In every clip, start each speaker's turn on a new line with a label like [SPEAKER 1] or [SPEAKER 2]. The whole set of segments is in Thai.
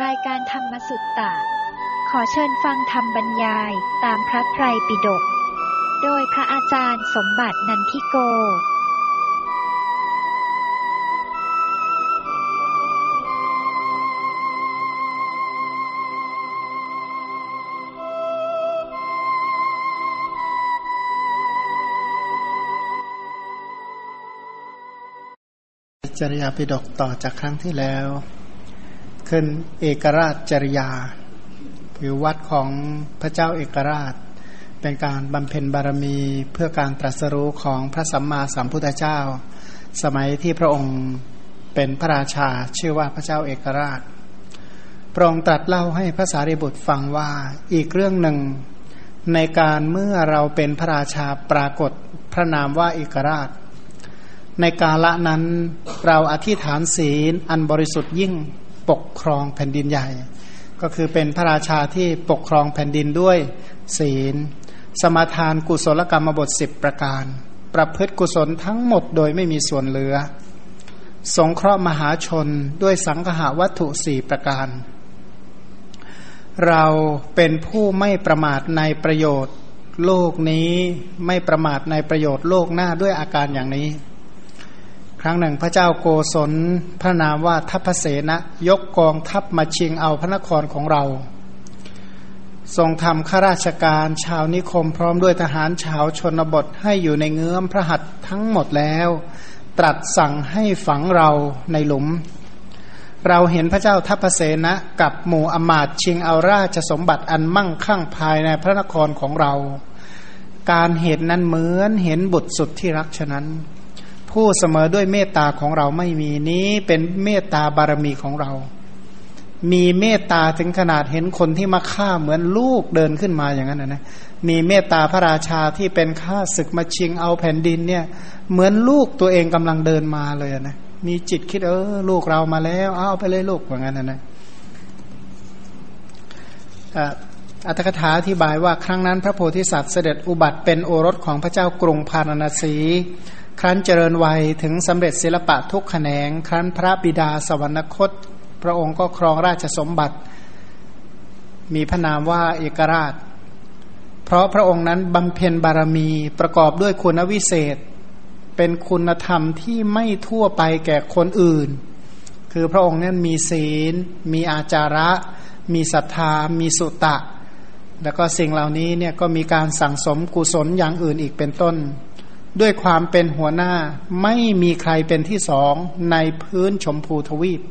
[SPEAKER 1] รายการธรรมสุตตะ ขอเชิญฟังธรรมบรรยายตามพระไตรปิฎก โดยพระอาจารย์สมบัตินันทิโก
[SPEAKER 2] จริยาปิฎกต่อจากครั้งที่แล้ว ขึ้นเอกราชจริยาคือวัดของพระเจ้าเอกราช เป็นการบำเพ็ญบารมีเพื่อการตรัสรู้ของพระสัมมาสัมพุทธเจ้า สมัยที่พระองค์เป็นพระราชาชื่อว่าพระเจ้าเอกราชพระองค์ตรัสเล่าให้พระสารีบุตรฟังว่าอีกเรื่องหนึ่งในการเมื่อเราเป็นพระราชาปรากฏพระนามว่าเอกราช ในกาละนั้นเราอธิษฐานศีลอันบริสุทธิ์ยิ่ง ปกครองแผ่นดินใหญ่ ก็คือเป็นพระราชาที่ปกครองแผ่นดินด้วยศีล สมาทานกุศลกรรมบทสิบประการ ประพฤติกุศลทั้งหมดโดยไม่มีส่วนเหลือ สงเคราะห์มหาชนด้วยสังหาวัตถุสี่ประการ เราเป็นผู้ไม่ประมาทในประโยชน์โลกนี้ไม่ประมาทในประโยชน์โลกหน้าด้วยอาการอย่างนี้ ครั้งหนึ่งพระเจ้าโกศลพระนามว่าทัพเสนะยกกองทัพมาชิงเอาพระนครของเรา ทรงทำข้าราชการชาวนิคมพร้อมด้วยทหารชาวชนบทให้อยู่ในเงื้อมพระหัตถ์ทั้งหมดแล้ว ตรัสสั่งให้ฝังเราในหลุม เราเห็นพระเจ้าทัพเสนะกับหมู่อมาตชิงเอาราชสมบัติอันมั่งคั่งภายในพระนครของเรา การเหตุนั้นเหมือนเห็นบุตรสุดที่รักฉะนั้น ผู้เสมอด้วยเมตตาของเราไม่มีนี้เป็นเมตตาบารมีของเรา มีเมตตาถึงขนาดเห็นคนที่มาฆ่าเหมือนลูกเดินขึ้นมาอย่างนั้นนะ มีเมตตาพระราชาที่เป็นข้าศึกมาชิงเอาแผ่นดินเนี่ย เหมือนลูกตัวเองกำลังเดินมาเลยนะ มีจิตคิดเออลูกเรามาแล้วเอาไปเลยลูกอย่างนั้นนะอัตถกถาอธิบายว่าครั้งนั้นพระโพธิสัตว์เสด็จอุบัติเป็นโอรสของพระเจ้ากรุงพาราณสี ครั้นเจริญวัยถึงสำเร็จศิลปะทุกแขนง ครั้นพระบิดาสวรรคต พระองค์ก็ครองราชสมบัติ มีพระนามว่าเอกราช เพราะพระองค์นั้นบำเพ็ญบารมีประกอบด้วยคุณวิเศษ เป็นคุณธรรมที่ไม่ทั่วไปแก่คนอื่น คือพระองค์นั้นมีศีล มีอาจาระ มีศรัทธา มีสุตะ แล้วก็สิ่งเหล่านี้เนี่ยก็มีการสั่งสมกุศลอย่างอื่นอีกเป็นต้น ด้วยความเป็นหัวหน้าไม่มีใครเป็นที่สองในพื้นชมพูทวีป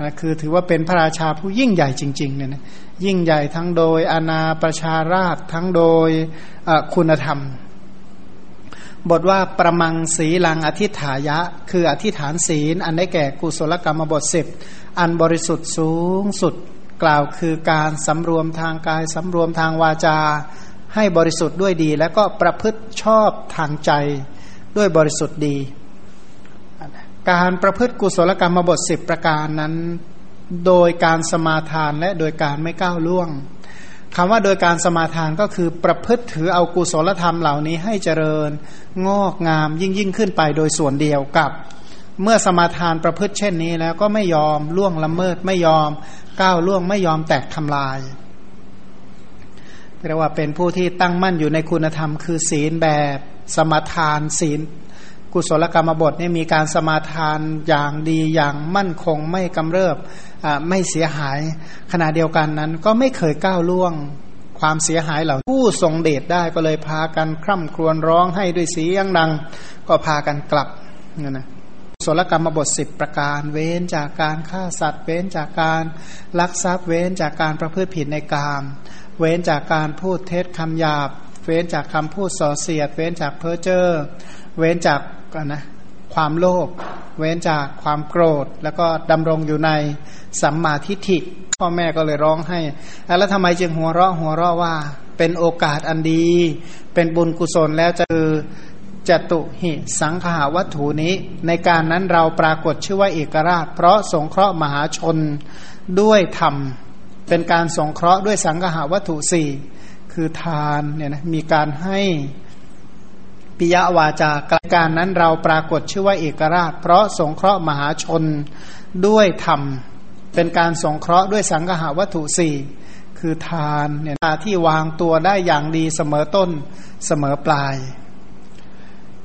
[SPEAKER 2] นะคือถือว่าเป็นพระราชาผู้ยิ่งใหญ่จริงๆเนี่ยนะยิ่งใหญ่ทั้งโดยอาณาประชาราชทั้งโดยคุณธรรม บทว่าประมังสีลังอธิฐายะ คืออธิฐานศีล อันได้แก่กุศลกรรมบทสิบอันบริสุทธิ์สูงสุดกล่าวคือการสำรวมทางกายสำรวมทางวาจา ให้บริสุทธิ์ด้วยดี แล้วก็ประพฤติชอบทางใจด้วยบริสุทธิ์ดี การประพฤติกุศลกรรมบทสิบประการนั้น โดยการสมาทานและโดยการไม่ก้าวล่วงคำว่าโดยการสมาทานก็คือประพฤติถือเอากุศลธรรมเหล่านี้ให้เจริญงอกงามยิ่งยิ่งขึ้นไปโดยส่วนเดียวกับ เมื่อสมาทานประพฤติเช่นนี้แล้วก็ไม่ยอมล่วงละเมิดไม่ยอมก้าวล่วงไม่ยอมแตกทำลาย เรียกว่าเป็นผู้ที่ตั้งมั่นอยู่ในคุณธรรม คือศีลแบบสมาทานศีล กุศลกรรมบทนี่มีการสมาทานอย่างดีอย่างมั่นคงไม่กำเริบไม่เสียหายขณะเดียวกันนั้น ก็ไม่เคยก้าวล่วงความเสียหายเหล่าผู้ทรงเดชได้ก็เลยพากันคร่ำครวญร้องให้ด้วยเสียงดัง ก็พากันกลับเนี่ยนะ ศลกรรมบทสิบประการเว้นจากการฆ่าสัตว์ เว้นจากการลักทรัพย์ เว้นจากการประพฤติผิดในกาม เว้นจากการพูดเท็จคำหยาบ เว้นจากคำพูดส่อเสียด เว้นจากเพ้อเจ้อเว้นจากนะความโลภเว้นจากความโกรธ แล้วก็ดำรงอยู่ในสัมมาทิฏฐิพ่อแม่ก็เลยร้องให้ แล้วทำไมจึงหัวเราะหัวเราะว่า เป็นโอกาสอันดี เป็นบุญกุศลแล้วจะคือ จตุหิสังขาวัตถุนี้ ในการนั้นเราปรากฏชื่อว่าเอกราช เพราะสงเคราะห์มหาชนด้วยธรรม เป็นการสงเคราะห์ด้วยสังหาวัตถุสี่คือทานเนี่ยนะมีการให้ปิยวาจาการนั้นเราปรากฏชื่อว่าเอกราช เพราะสงเคราะห์มหาชนด้วยธรรม เป็นการสงเคราะห์ด้วยสังหาวัตถุสี่คือทานเนี่ยที่วางตัวได้อย่างดีเสมอต้นเสมอปลาย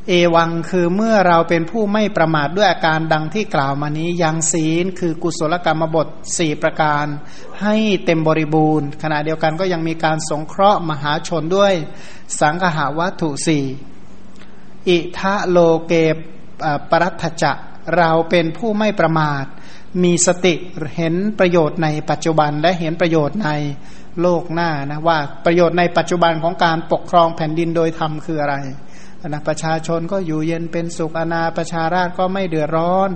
[SPEAKER 2] เอวังคือเมื่อเราเป็นผู้ไม่ประมาทด้วยอาการดังที่กล่าวมานี้ยังศีลคือกุศลกรรมบทสี่ประการ ให้เต็มบริบูรณ์ ขณะเดียวกันก็ยังมีการสงเคราะห์มหาชนด้วยสังหาวัตถุสี่อิทะโลเกปรัตจะเราเป็นผู้ไม่ประมาท มีสติเห็นประโยชน์ในปัจจุบันและเห็นประโยชน์ในโลกหน้านะว่าประโยชน์ในปัจจุบันของการปกครองแผ่นดินโดยธรรมคืออะไร นะประชาชนก็อยู่เย็นเป็นสุขอนาประชาราชก็ไม่เดือดร้อน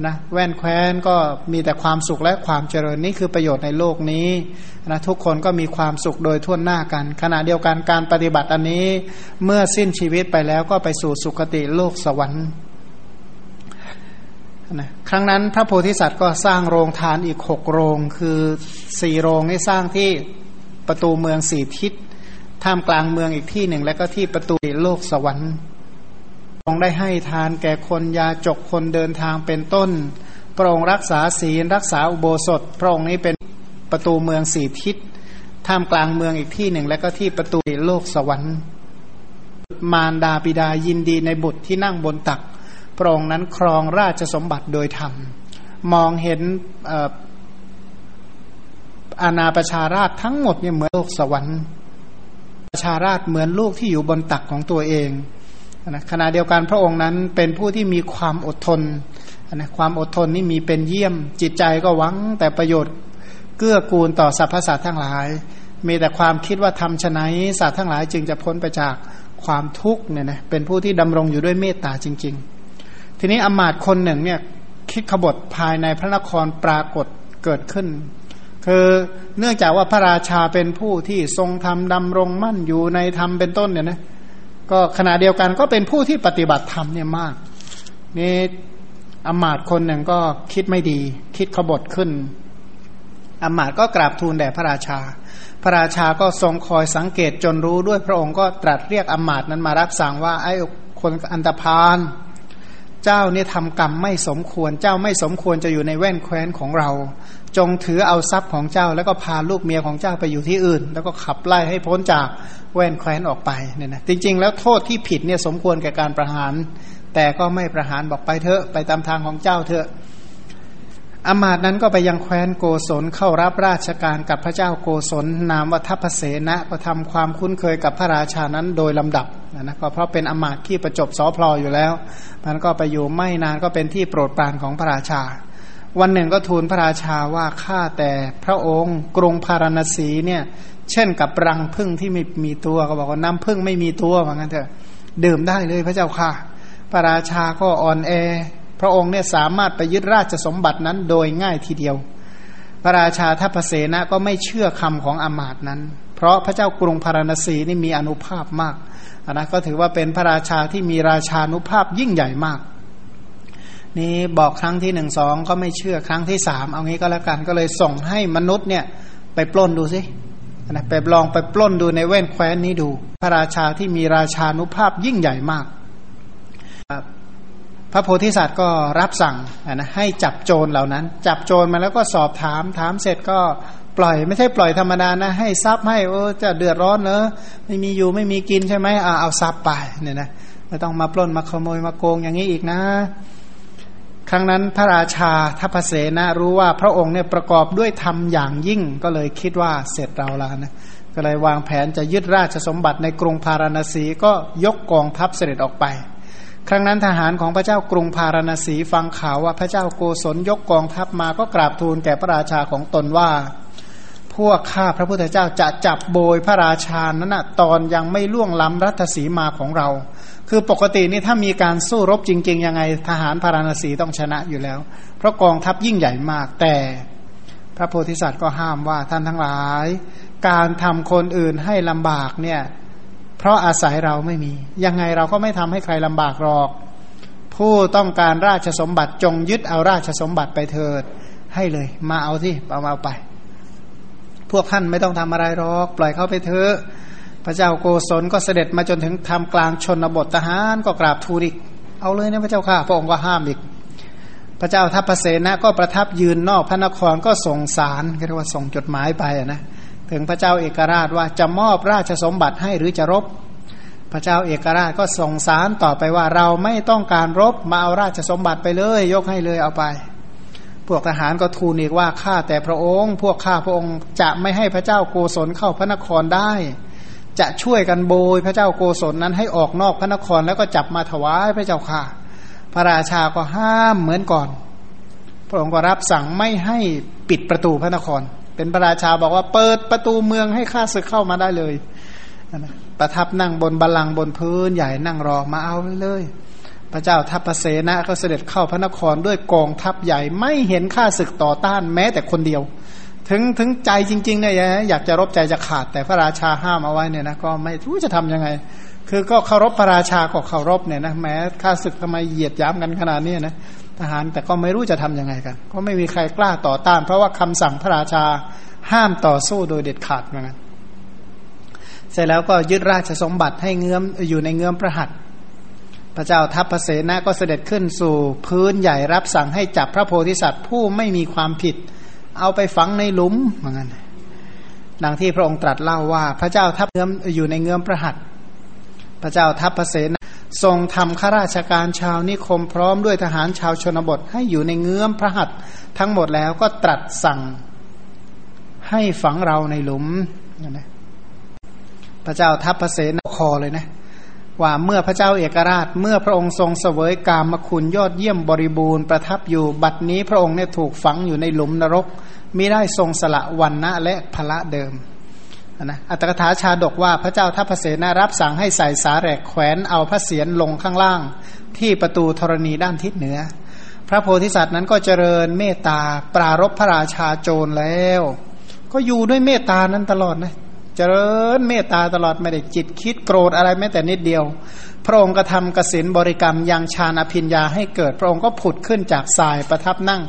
[SPEAKER 2] นะแว่นแคว้นก็มีแต่ความสุขและความเจริญนี่คือประโยชน์ในโลกนี้นะทุกคนก็มีความสุขโดยทั่วหน้ากัน ขณะเดียวกันการปฏิบัติอันนี้ เมื่อสิ้นชีวิตไปแล้วก็ไปสู่สุคติโลกสวรรค์นะครั้งนั้นพระโพธิสัตว์ก็สร้างโรงทานอีกหกโรง คือสี่โรงนี่สร้างที่ประตูเมืองสี่ทิศ ท่ามกลางเมืองอีกที่หนึ่ง แล้วก็ที่ประตูโลกสวรรค์พระองค์ได้ให้ทานแก่คนยาจกคนเดินทางเป็นต้นพระองค์รักษาศีลรักษาอุโบสถพระองค์นี้เป็นประตูเมืองสี่ทิศท่ามกลางเมืองอีกที่หนึ่ง แล้วก็ที่ประตูโลกสวรรค์มารดาบิดายินดีในบุตรที่นั่งบนตักพระองค์นั้นครองราชสมบัติโดยธรรม มองเห็นอาณาประชาราชทั้งหมดเนี่ยเหมือนโลกสวรรค์ ประชาราชเหมือนลูกที่อยู่บนตักของตัวเองนะขณะเดียวกันพระองค์นั้นเป็นผู้ที่มีความอดทนนะความอดทนนี่มีเป็นเยี่ยม จิตใจก็หวังแต่ประโยชน์เกื้อกูลต่อสรรพสัตว์ทั้งหลาย มีแต่ความคิดว่าทำชนะสัตว์ทั้งหลายจึงจะพ้นไปจากความทุกข์เนี่ยนะเป็นผู้ที่ดำรงอยู่ด้วยเมตตาจริง ๆ ทีนี้อมาตคนหนึ่งเนี่ยคิดขบฏภายในพระนครปรากฏเกิดขึ้น คือเนื่องจากว่าพระราชาเป็นผู้ที่ทรงธรรมดำรงมั่นอยู่ในธรรมเป็นต้นเนี่ยนะก็ขณะเดียวกันก็เป็นผู้ที่ปฏิบัติธรรมเนี่ยมากนี่อมาตคนหนึ่งก็คิดไม่ดี คิดขบฏขึ้นอมาตก็กราบทูลแด่พระราชา พระราชาก็ทรงคอยสังเกตจนรู้ด้วยพระองค์ก็ตรัสเรียกอมาตนั้นมารับสั่งว่าไอ้คนอันตรพานเจ้าเนี่ยทำกรรมไม่สมควร เจ้าไม่สมควรจะอยู่ในแว่นแคว้นของเรา จงถือเอาทรัพย์ของเจ้า แล้วก็พาลูกเมียของเจ้าไปอยู่ที่อื่น แล้วก็ขับไล่ให้พ้นจากแว่นแคว้นออกไปเนี่ยนะจริง ๆ แล้วโทษที่ผิดเนี่ยสมควรแก่การประหาร แต่ก็ไม่ประหารบอกไปเถอะไปตามทางของเจ้าเถอะอมาตนั้นก็ไปยังแคว้นโกศลเข้ารับราชการกับพระเจ้าโกศลนามวัทัพเสนะก็ทำความคุ้นเคยกับพระราชานั้นโดยลำดับนะก็เพราะเป็นอมาตที่ประจบสอพลออยู่แล้วมันก็ไปอยู่ไม่นานก็เป็นที่โปรดปรานของพระราชา วันหนึ่งก็ทูลพระราชาว่าข้าแต่พระองค์กรุงพารณสีเนี่ย เช่นกับรังพึ่งที่ไม่มีตัวก็บอกว่าน้ำพึ่งไม่มีตัวเหมือนกันเถอะดื่มได้เลยพระเจ้าค่ะ พระราชาก็อ่อนแอ พระองค์เนี่ยสามารถไปยึดราชสมบัตินั้นโดยง่ายทีเดียว พระราชาทัพเสนะก็ไม่เชื่อคำของอมาตนั้น เพราะพระเจ้ากรุงพารณสีนี่มีอนุภาพมากนะก็ถือว่าเป็นพระราชาที่มีราชานุภาพยิ่งใหญ่มาก นี่บอกครั้งที่หนึ่งสองก็ไม่เชื่อครั้งที่สามเอางี้ก็แล้วกันก็เลยส่งให้มนุษย์เนี่ยไปปล้นดูสินะไปลองไปปล้นดูในแว่นแคว้นนี้ดู พระราชาที่มีราชานุภาพยิ่งใหญ่มาก พระโพธิสัตว์ก็รับสั่งนะให้จับโจรเหล่านั้น จับโจรมาแล้วก็สอบถามถามเสร็จก็ปล่อยไม่ใช่ปล่อยธรรมดานะให้ทรัพย์ให้โอ้จะเดือดร้อนเนอะไม่มีอยู่ไม่มีกินใช่ไหมเอาเอาทรัพย์ไปเนี่ยนะไม่ต้องมาปล้นมาขโมยมาโกงอย่างนี้อีกนะ ครั้งนั้นพระราชาทัพเสนะรู้ว่าพระองค์เนี่ยประกอบด้วยธรรมอย่างยิ่งก็เลยคิดว่าเสร็จเราแล้วนะก็เลยวางแผนจะยึดราชสมบัติในกรุงพาราณสีก็ยกกองทัพเสด็จออกไป ครั้งนั้นทหารของพระเจ้ากรุงพาราณสีฟังข่าวว่าพระเจ้าโกศลยกกองทัพมาก็กราบทูลแก่พระราชาของตนว่า พวกข้าพระพุทธเจ้าจะจับโบยพระราชานั้นนะตอนยังไม่ล่วงล้ำรัตสีมาของเรา คือปกตินี่ถ้ามีการสู้รบจริง ๆ ยังไงทหารพาราณสีต้องชนะอยู่แล้ว เพราะกองทัพยิ่งใหญ่มาก แต่พระโพธิสัตว์ก็ห้ามว่าท่านทั้งหลาย การทำคนอื่นให้ลำบากเนี่ยเพราะอาศัยเราไม่มี ยังไงเราก็ไม่ทำให้ใครลำบากหรอก ผู้ต้องการราชสมบัติจงยึดเอาราชสมบัติไปเถิด ให้เลย มาเอาที่เอามาเอาไป พวกท่านไม่ต้องทำอะไรหรอกปล่อยเขาไปเถอะ พระเจ้าโกศลก็เสด็จมาจนถึงทำกลางชนบททหารก็กราบทูลอีก เอาเลยนะพระเจ้าข้าพระองค์ก็ห้ามอีก พระเจ้าทัพพเสนะก็ประทับยืนนอกพระนครก็ส่งสารเรียกว่าส่งจดหมายไปนะถึงพระเจ้าเอกราชว่าจะมอบราชสมบัติให้หรือจะรบ พระเจ้าเอกราชก็ส่งสารต่อไปว่าเราไม่ต้องการรบมาเอาราชสมบัติไปเลย ยกให้เลยเอาไป พวกทหารก็ทูลอีกว่าข้าแต่พระองค์ พวกข้าพระองค์จะไม่ให้พระเจ้าโกศลเข้าพระนครได้ จะช่วยกันโบยพระเจ้าโกศลนั้นให้ออกนอกพระนครแล้วก็จับมาถวายพระเจ้าค่ะ พระราชาก็ห้ามเหมือนก่อน พระองค์ก็รับสั่งไม่ให้ปิดประตูพระนคร เป็นพระราชาบอกว่าเปิดประตูเมืองให้ข้าศึกเข้ามาได้เลยประทับนั่งบนบัลลังก์บนพื้นใหญ่นั่งรอมาเอาเลย พระเจ้าทัพเสนะก็เสด็จเข้าพระนครด้วยกองทัพใหญ่ไม่เห็นข้าศึกต่อต้านแม้แต่คนเดียว ถึงถึงใจจริงๆเนี่ยอยากจะรบใจจะขาดแต่พระราชาห้ามเอาไว้เนี่ยนะก็ไม่รู้จะทํำยังไง คือก็เคารพพระราชาก็เคารพเนี่ยนะแม้ข้าศึกทำไมเหยียดย้ำกันขนาดนี้นะทหารแต่ก็ไม่รู้จะทํำยังไงกัน ก็ไม่มีใครกล้าต่อต้าน เพราะว่าคำสั่งพระราชาห้ามต่อสู้โดยเด็ดขาดเหมือนกันเสร็จแล้วก็ยึดราชสมบัติให้เงื้อมอยู่ในเงื้อมพระหัตถ พระเจ้าทัพพระเสนาก็เสด็จขึ้นสู่พื้นใหญ่รับสั่งให้จับพระโพธิสัตว์ผู้ไม่มีความผิด เอาไปฝังในหลุมเหมือนกันดังที่พระองค์ตรัสเล่าว่า พระเจ้าทัพเงื้อมอยู่ในเงื้อมพระหัตถ์พระเจ้าทัพพระเสนาทรงทำข้าราชการชาวนิคมพร้อมด้วยทหารชาวชนบทให้อยู่ในเงื้อมพระหัตถ์ทั้งหมดแล้วก็ตรัสสั่งให้ฝังเราในหลุมนะพระเจ้าทัพพระเสนาคอเลยนะ ว่าเมื่อพระเจ้าเอกราช เมื่อพระองค์ทรงเสวยกามคุณยอดเยี่ยมบริบูรณ์ประทับอยู่บัดนี้พระองค์เนี่ยถูกฝังอยู่ในหลุมนรกมิได้ทรงสละวันนะและพละเดิมนะอัตถกถาชาดกว่าพระเจ้าทัพเสนารับสั่งให้ใส่สาแหลกแขวนเอาพระเศียรลงข้างล่าง ที่ประตูธรณีด้านทิศเหนือ พระโพธิสัตว์นั้นก็เจริญเมตตาปรารบพระราชาโจรแล้ว ก็อยู่ด้วยเมตตานั้นตลอดนะ จริญเมตตาตลอดไม่ได้จิตคิดโกรธอะไรแม้แต่นิดเดียว พระองค์กระทำกสินบริกรรมยังฌานอภิญญาให้เกิด พระองค์ก็ผุดขึ้นจากทรายประทับนั่ง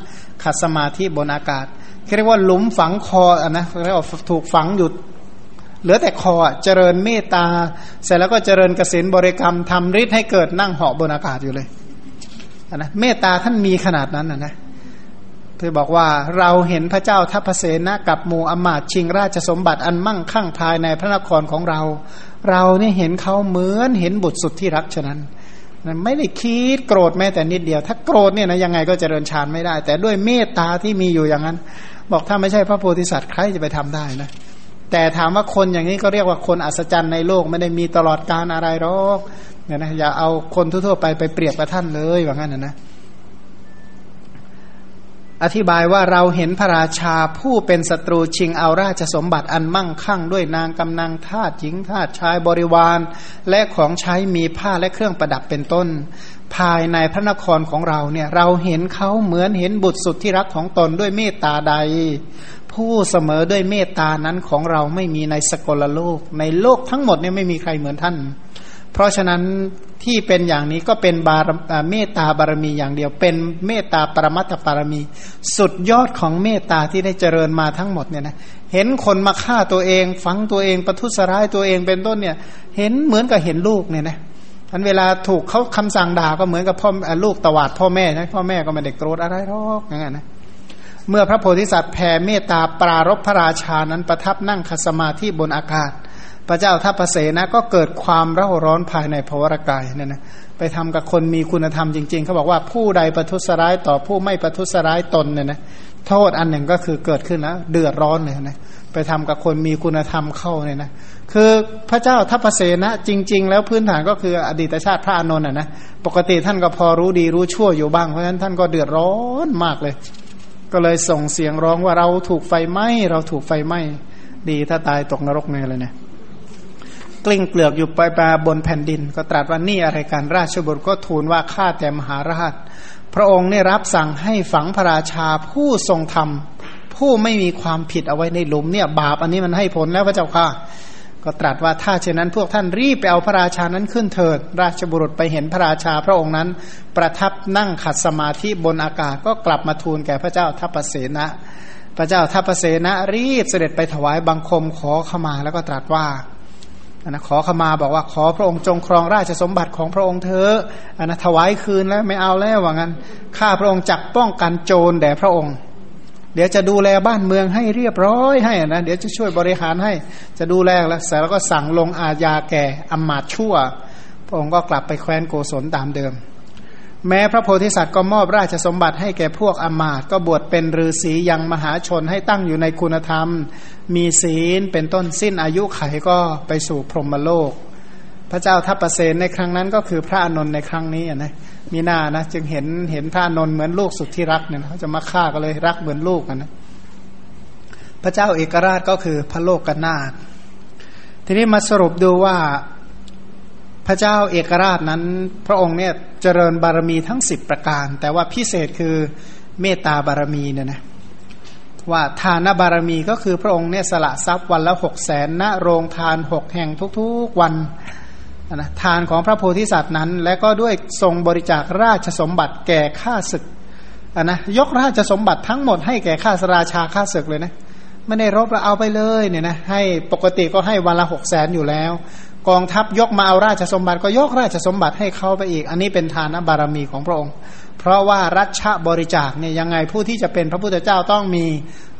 [SPEAKER 2] ขัดสมาธิบนอากาศเรียกว่าหลุมฝังคออะนะเรียกว่าถูกฝังอยู่เหลือแต่คอเจริญเมตตา เสร็จแล้วก็เจริญกสินบริกรรมทำฤทธิ์ให้เกิดนั่งเหาะบนอากาศอยู่เลยนะเมตตาท่านมีขนาดนั้นนะนะ เธอบอกว่าเราเห็นพระเจ้าทัพเสนะกับหมู่อมาตชิงราชสมบัติอันมั่งคั่งภายในพระนครของเรา เราเนี่ยเห็นเขาเหมือนเห็นบุตรสุดที่รักฉะนั้นไม่ได้คิดโกรธแม้แต่นิดเดียว ถ้าโกรธเนี่ยนะยังไงก็จเจริญฌานไม่ได้ แต่ด้วยเมตตาที่มีอยู่อย่างนั้น บอกถ้าไม่ใช่พระโพธิสัตว์ใครจะไปทำได้นะแต่ถามว่าคนอย่างนี้ก็เรียกว่าคนอัศจรรย์ในโลกไม่ได้มีตลอดการอะไรหรอกเนี่ยนะอย่าเอาคนทั่วๆไปไปเปรียบกับท่านเลยว่างั้นนะนะ อธิบายว่าเราเห็นพระราชาผู้เป็นศัตรูชิงเอาราชสมบัติอันมั่งคั่งด้วยนางกำนังทาสหญิงทาสชายบริวาร และของใช้มีผ้าและเครื่องประดับเป็นต้น ภายในพระนครของเราเนี่ยเราเห็นเขาเหมือนเห็นบุตรสุดที่รักของตนด้วยเมตตาใด ผู้เสมอด้วยเมตตานั้นของเราไม่มีในสกลโลก ในโลกทั้งหมดเนี่ยไม่มีใครเหมือนท่าน เพราะฉะนั้นที่เป็นอย่างนี้ก็เป็นบารเมตตาบารมีอย่างเดียว เป็นเมตตาปรมัตถบารมี สุดยอดของเมตตาที่ได้เจริญมาทั้งหมดเนี่ยนะเห็นคนมาฆ่าตัวเอง ฝังตัวเองประทุษร้ายตัวเองเป็นต้นเนี่ย เห็นเหมือนกับเห็นลูกเนี่ยนะทันเวลาถูกเขาคำสั่งด่าก็เหมือนกับพ่อลูกตวาดพ่อแม่นะพ่อแม่ก็ไม่ได้โกรธอะไรหรอกอย่างนั้นนะเมื่อพระโพธิสัตว์แผ่เมตตาปรารบพระราชานั้นประทับนั่งคสมาธิบนอากาศ ระเจ้าทัพเสนะก็เกิดความเร่าร้อนภายในภวรกายเนี่ยนะไปทำกับคนมีคุณธรรมจริง ๆ เขาบอกว่าผู้ใดประทุษร้ายต่อผู้ไม่ประทุษร้ายตนเนี่ยนะโทษอันหนึ่งก็คือเกิดขึ้นนะเดือดร้อนเลยนะไปทำกับคนมีคุณธรรมเข้าเนี่ยนะคือพระเจ้าทัพเสนะจริง ๆ แล้วพื้นฐานก็คืออดีตชาติพระอานนท์นะปกติท่านก็พอรู้ดีรู้ชั่วอยู่บ้างเพราะฉะนั้นท่านก็เดือดร้อนมากเลย ก็เลยส่งเสียงร้องว่าเราถูกไฟไหม้เราถูกไฟไหม้ดีถ้าตายตกนรกเนี่ยเลยเนี่ย กลิ้งเปลือกอยู่ไปมาบนแผ่นดิน ก็ตรัสว่านี่อะไรการราชบุตรก็ทูลว่าข้าแต่มหาราช พระองค์ได้รับสั่งให้ฝังพระราชาผู้ทรงธรรม ผู้ไม่มีความผิดเอาไว้ในหลุมเนี่ย บาปอันนี้มันให้ผลแล้วพระเจ้าค่ะ ก็ตรัสว่าถ้าเช่นนั้นพวกท่านรีบไปเอาพระราชานั้นขึ้นเถิด ราชบุรุษไปเห็นพระราชาพระองค์นั้น ประทับนั่งขัดสมาธิบนอากาศก็กลับมาทูลแก่พระเจ้าทัพเสนะพระเจ้าทัพเสนะรีบเสด็จไปถวายบังคมขอขมาแล้วก็ตรัสว่า นะขอขมาบอกว่าขอพระองค์จงครองราชสมบัติของพระองค์เถอะอันนะถวายคืนแล้วไม่เอาแล้วว่างั้นข้าพระองค์จักป้องกันโจรแด่พระองค์ เดี๋ยวจะดูแลบ้านเมืองให้เรียบร้อยให้นะเดี๋ยวจะช่วยบริหารให้จะดูแลแล้วเสร็จแล้วก็สั่งลงอาญาแก่อำมาตย์ชั่ว พระองค์ก็กลับไปแคว้นโกศลตามเดิม แม้พระโพธิสัตว์ก็มอบราชสมบัติให้แก่พวกอมาตก็บวชเป็นฤาษียังมหาชนให้ตั้งอยู่ในคุณธรรม มีศีลเป็นต้นสิ้นอายุไขก็ไปสู่พรหมโลก พระเจ้าทัพเปรตในครั้งนั้นก็คือพระอนนท์ในครั้งนี้นะมีหน้านะจึงเห็นเห็นพระอานนท์เหมือนลูกสุดที่รักเนี่ยเขาจะมาฆ่ากันเลยรักเหมือนลูกนนะพระเจ้าเอกราชก็คือพระโลกกนาถทีนี้มาสรุปดูว่า พระเจ้าเอกราชนั้น พระองค์เนี่ยเจริญบารมีทั้งสิบประการ แต่ว่าพิเศษคือเมตตาบารมีเนี่ยนะว่าทานบารมีก็คือพระองค์เนี่ยสละทรัพย์วันละหกแสนณโรงทานหกแห่งทุกๆวันนะทานของพระโพธิสัตว์นั้น และก็ด้วยทรงบริจาคราชสมบัติแก่ข้าศึกนะยกราชสมบัติทั้งหมดให้แก่ข้าสราชาข้าศึกเลยนะไม่ได้รบแล้วเอาไปเลยเนี่ยนะให้ปกติก็ให้วันละหกแสนอยู่แล้ว กองทัพยกมาเอาราชสมบัติก็ยกราชสมบัติให้เขาไปอีก อันนี้เป็นทานบารมีของพระองค์ เพราะว่ารัชบริจาคเนี่ยยังไงผู้ที่จะเป็นพระพุทธเจ้าต้องมี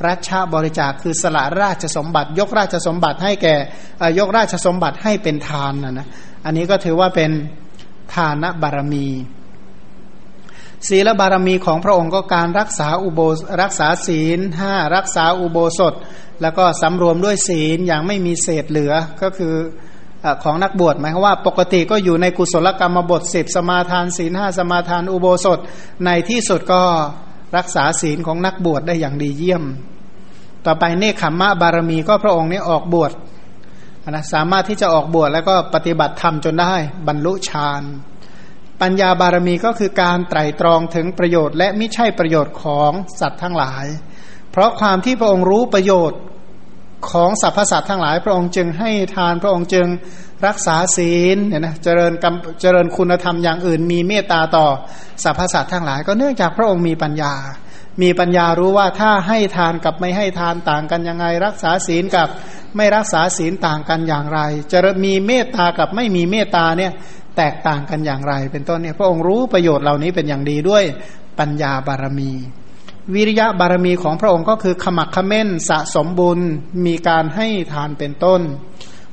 [SPEAKER 2] รัชบริจาคคือสละราชสมบัติ ยกราชสมบัติให้แก่ยกราชสมบัติให้เป็นทานนะนะอันนี้ก็ถือว่าเป็นทานบารมี ศีลบารมีของพระองค์ก็การรักษาอุโบรักษาศีลห้ารักษาอุโบสถ แล้วก็สำรวมด้วยศีลอย่างไม่มีเศษเหลือก็คือ ของนักบวชหมายความว่า ปกติก็อยู่ในกุศลกรรมบทสิบสมาทานศีลห้าสมาทานอุโบสถ ในที่สุดก็รักษาศีลของนักบวชได้อย่างดีเยี่ยม ต่อไปเนคขมมะบารมีก็พระองค์นี้ออกบวชนะสามารถที่จะออกบวชแล้วก็ปฏิบัติธรรมจนได้บรรลุฌานปัญญาบารมีก็คือการไตรตรองถึงประโยชน์ และไม่ใช่ประโยชน์ของสัตว์ทั้งหลาย เพราะความที่พระองค์รู้ประโยชน์ ของสรรพสัตว์ทั้งหลาย พระองค์จึงให้ทานพระองค์จึงรักษาศีลเนี่ยนะเจริญกรรมเจริญคุณธรรมอย่างอื่น มีเมตตาต่อสรรพสัตว์ทั้งหลาย ก็เนื่องจากพระองค์มีปัญญา มีปัญญารู้ว่าถ้าให้ทานกับไม่ให้ทานต่างกันยังไง รักษาศีลกับไม่รักษาศีลต่างกันอย่างไร จะมีเมตตากับไม่มีเมตตาเนี่ยแตกต่างกันอย่างไร เป็นต้นเนี่ยพระองค์รู้ประโยชน์เหล่านี้เป็นอย่างดีด้วยปัญญาบารมี วิริยะบารมีของพระองค์ก็คือขมักขม้นสะสมบุญมีการให้ทานเป็นต้น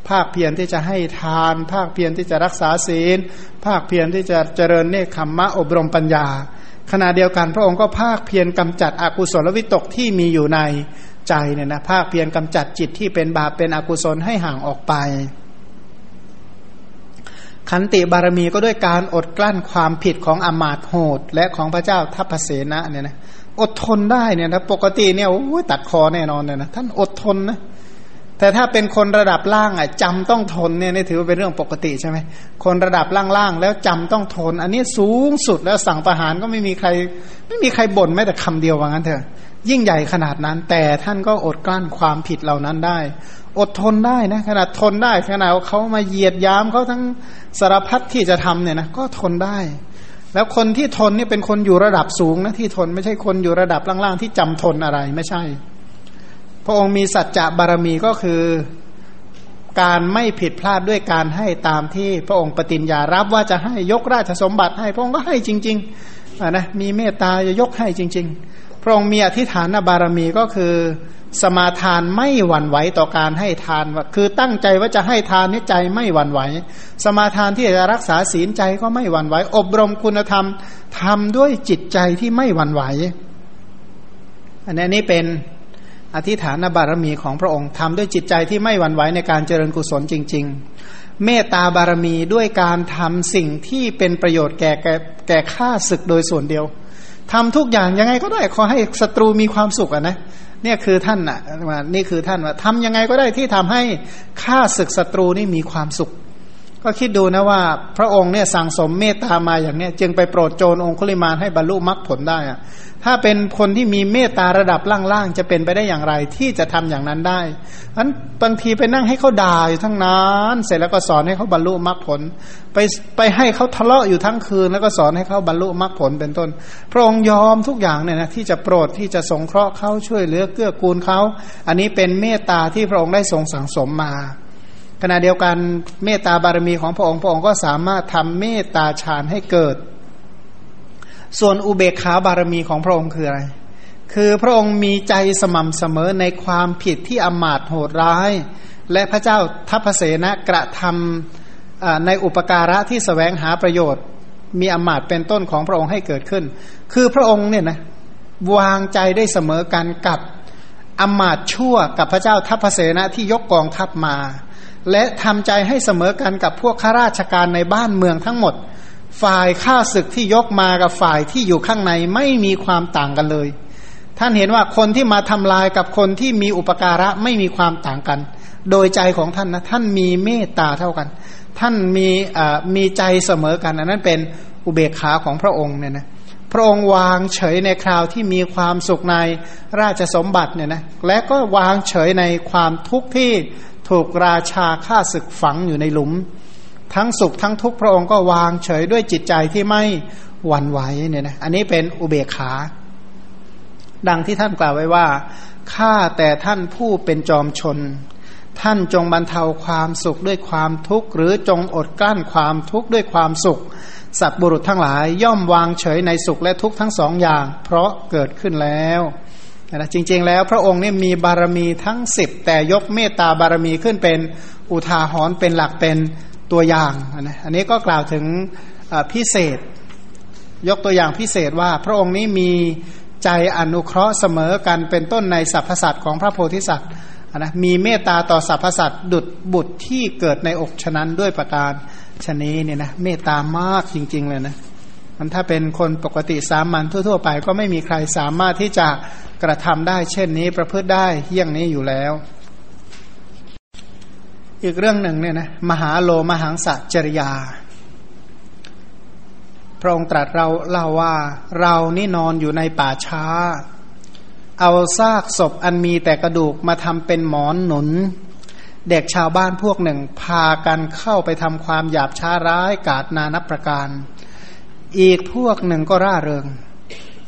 [SPEAKER 2] ภาคเพียรที่จะให้ทาน ภาคเพียรที่จะรักษาศีล ภาคเพียรที่จะเจริญเนคขมมะอบรมปัญญา ขณะเดียวกันพระองค์ก็ภาคเพียรกำจัดอกุศลวิตกที่มีอยู่ในใจเนี่ยนะภาคเพียรกำจัดจิตที่เป็นบาปเป็นอกุศลให้ห่างออกไป ขันติบารมีก็ด้วยการอดกลั้นความผิดของอมาตโหดและของพระเจ้าทัพเสนะเนี่ยนะ อดทนได้เนี่ยนะปกติเนี่ยโอ้ยตัดคอแน่นอนเนี่ยนะท่านอดทนนะแต่ถ้าเป็นคนระดับล่างอะจำต้องทนเนี่ยนี่ถือว่าเป็นเรื่องปกติใช่ไหมคนระดับล่างๆแล้วจำต้องทน อันนี้สูงสุดแล้วสั่งประหารก็ไม่มีใคร ไม่มีใครบ่นแม้แต่คำเดียวว่างั้นเถอะ ยิ่งใหญ่ขนาดนั้น แต่ท่านก็อดกลั้นความผิดเหล่านั้นได้ อดทนได้นะขนาดทนได้ขนาดเขามาเหยียดยามเขาทั้งสารพัดที่จะทำเนี่ยนะก็ทนได้ แล้วคนที่ทนนี่เป็นคนอยู่ระดับสูงนะที่ทนไม่ใช่คนอยู่ระดับล่างๆที่จำทนอะไรไม่ใช่ พระองค์มีสัจจะบารมีก็คือการไม่ผิดพลาดด้วยการให้ตามที่พระองค์ปฏิญญารับว่าจะให้ยกราชสมบัติให้พระองค์ก็ให้จริงๆนะมีเมตตาจะยกให้จริง ๆ ระองค์มีอธิฐานบารมีก็คือ สมาทานไม่หวั่นไหวต่อการให้ทาน คือตั้งใจว่าจะให้ทานนี่ใจไม่หวั่นไหว สมาทานที่จะรักษาศีลใจก็ไม่หวั่นไหว อบรมคุณธรรมทำด้วยจิตใจที่ไม่หวั่นไหว อันนี้เป็นอธิฐานบารมีของพระองค์ทำด้วยจิตใจที่ไม่หวั่นไหวในการเจริญกุศลจริง ๆ เมตตาบารมีด้วยการทำสิ่งที่เป็นประโยชน์แก่แก่ข้าศึกโดยส่วนเดียว ทำทุกอย่างยังไงก็ได้ขอให้ศัตรูมีความสุขอะนะเนี่ยคือท่านอะนี่คือท่านว่าทำยังไงก็ได้ที่ทำให้ฆ่าศึกศัตรูนี่มีความสุข ก็คิดดูนะว่าพระองค์เนี่ยสั่งสมเมตตามาอย่างเนี้ย จึงไปโปรดโจรองคุลิมานให้บรรลุมรรคผลได้อะถ้าเป็นคนที่มีเมตตาระดับล่างๆจะเป็นไปได้อย่างไรที่จะทำอย่างนั้นได้อันบางทีไปนั่งให้เขาด่าอยู่ทั้งนั้น เสร็จแล้วก็สอนให้เขาบรรลุมรรคผล ไปไปให้เขาทะเลาะอยู่ทั้งคืน แล้วก็สอนให้เขาบรรลุมรรคผลเป็นต้น พระองค์ยอมทุกอย่างเนี่ยนะที่จะโปรดที่จะสงเคราะห์เขาช่วยเหลือเกื้อกูลเขาอันนี้เป็นเมตตาที่พระองค์ได้ทรงสั่งสมมา ขณะเดียวกันเมตตาบารมีของพระองค์พระองค์ก็สามารถทำเมตตาฌานให้เกิด ส่วนอุเบกขาบารมีของพระองค์คืออะไร คือพระองค์มีใจสม่ำเสมอในความผิดที่อมาตโหดร้าย และพระเจ้าทัพเสนะกระทำในอุปการะที่สแสวงหาประโยชน์ มีอมาตเป็นต้นของพระองค์ให้เกิดขึ้น คือพระองค์เนี่ยนะวางใจได้เสมอกันกับอมาตชั่วกับพระเจ้าทัพเสนะที่ยกกองทัพมา และทำใจให้เสมอกันกับพวกข้าราชการในบ้านเมืองทั้งหมด ฝ่ายข้าศึกที่ยกมากับฝ่ายที่อยู่ข้างในไม่มีความต่างกันเลย ท่านเห็นว่าคนที่มาทำลายกับคนที่มีอุปการะไม่มีความต่างกัน โดยใจของท่านนะท่านมีเมตตาเท่ากัน ท่านมีมีใจเสมอกันอันนั้นเป็นอุเบกขาของพระองค์เนี่ยนะพระองค์วางเฉยในคราวที่มีความสุขในราชสมบัติเนี่ยนะและก็วางเฉยในความทุกข์ที่ ถูกราชาฆ่าศึกฝังอยู่ในหลุม ทั้งสุขทั้งทุกข์พระองค์ก็วางเฉยด้วยจิตใจที่ไม่หวั่นไหวเนี่ยนะอันนี้เป็นอุเบกขา ดังที่ท่านกล่าวไว้ว่าข้าแต่ท่านผู้เป็นจอมชน ท่านจงบรรเทาความสุขด้วยความทุกข์หรือจงอดกลั้นความทุกข์ด้วยความสุข สัตว์บุรุษทั้งหลายย่อมวางเฉยในสุขและทุกข์ทั้งสองอย่าง เพราะเกิดขึ้นแล้ว นะจริง ๆ แล้วพระองค์เนี่ยมีบารมีทั้งสิบแต่ยกเมตตาบารมีขึ้นเป็นอุทาหรณ์เป็นหลักเป็นตัวอย่างนะอันนี้ก็กล่าวถึงพิเศษ ยกตัวอย่างพิเศษว่าพระองค์นี้มีใจอนุเคราะห์เสมอกันเป็นต้นในสรรพสัตว์ของพระโพธิสัตว์นะมีเมตตาต่อสรรพสัตว์ดุดบุตรที่เกิดในอกฉะนั้นด้วยประการชนี้เนี่ยนะเมตตามากจริง ๆ เลยนะ มันถ้าเป็นคนปกติสามัญทั่ว ๆ ไป ก็ไม่มีใครสามารถที่จะกระทำได้ เช่นนี้ประพฤติได้เยี่ยงนี้อยู่แล้ว อีกเรื่องหนึ่งเนี่ยนะมหาโลมหังสัจริยา พระองค์ตรัสเราเล่าว่าเรานี่นอนอยู่ในป่าช้า เอาซากศพอันมีแต่กระดูกมาทำเป็นหมอนหนุน เด็กชาวบ้านพวกหนึ่ง พากันเข้าไปทำความหยาบช้าร้ายกาดนานับประการ อีกพวกหนึ่งก็ร่าเริง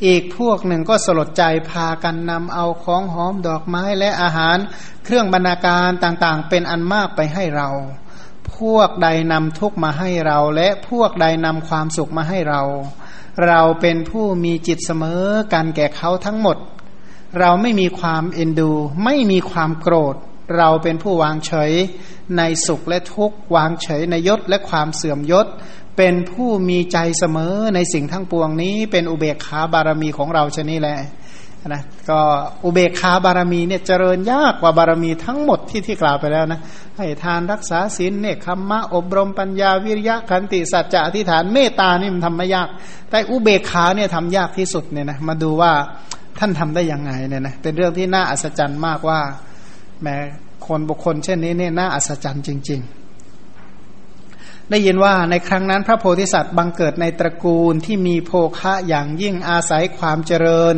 [SPEAKER 2] อีกพวกหนึ่งก็สลดใจพากันนำเอาของหอมดอกไม้และอาหาร เครื่องบรรณาการต่างๆ เป็นอันมากไปให้เรา พวกใดนำทุกมาให้เรา และพวกใดนำความสุขมาให้เรา เราเป็นผู้มีจิตเสมอกันแก่เขาทั้งหมด เราไม่มีความเอ็นดู ไม่มีความโกรธ เราเป็นผู้วางเฉยในสุขและทุกข์วางเฉยในยศและความเสื่อมยศ เป็นผู้มีใจเสมอในสิ่งทั้งปวงนี้ เป็นอุเบกขาบารมีของเราชนี้แหละนะก็อุเบกขาบารมีเนี่ยเจริญยากกว่าบารมีทั้งหมดที่ที่กล่าวไปแล้วนะให้ทานรักษาศีลเนี่ยคัมมะอบรมปัญญาวิริยะขันติสัจจะอธิษฐานเมตตานี่มันทำไม่ยาก แต่อุเบกขาเนี่ยทำยากที่สุดเนี่ยนะมาดูว่าท่านทำได้ยังไงเนี่ยนะเป็นเรื่องที่น่าอัศจรรย์มากว่าแม้คนบุคคลเช่นนี้เนี่ยน่าอัศจรรย์จริง ๆ ได้ยินว่าในครั้งนั้นพระโพธิสัตว์บังเกิดในตระกูลที่มีโภคะอย่างยิ่งอาศัยความเจริญ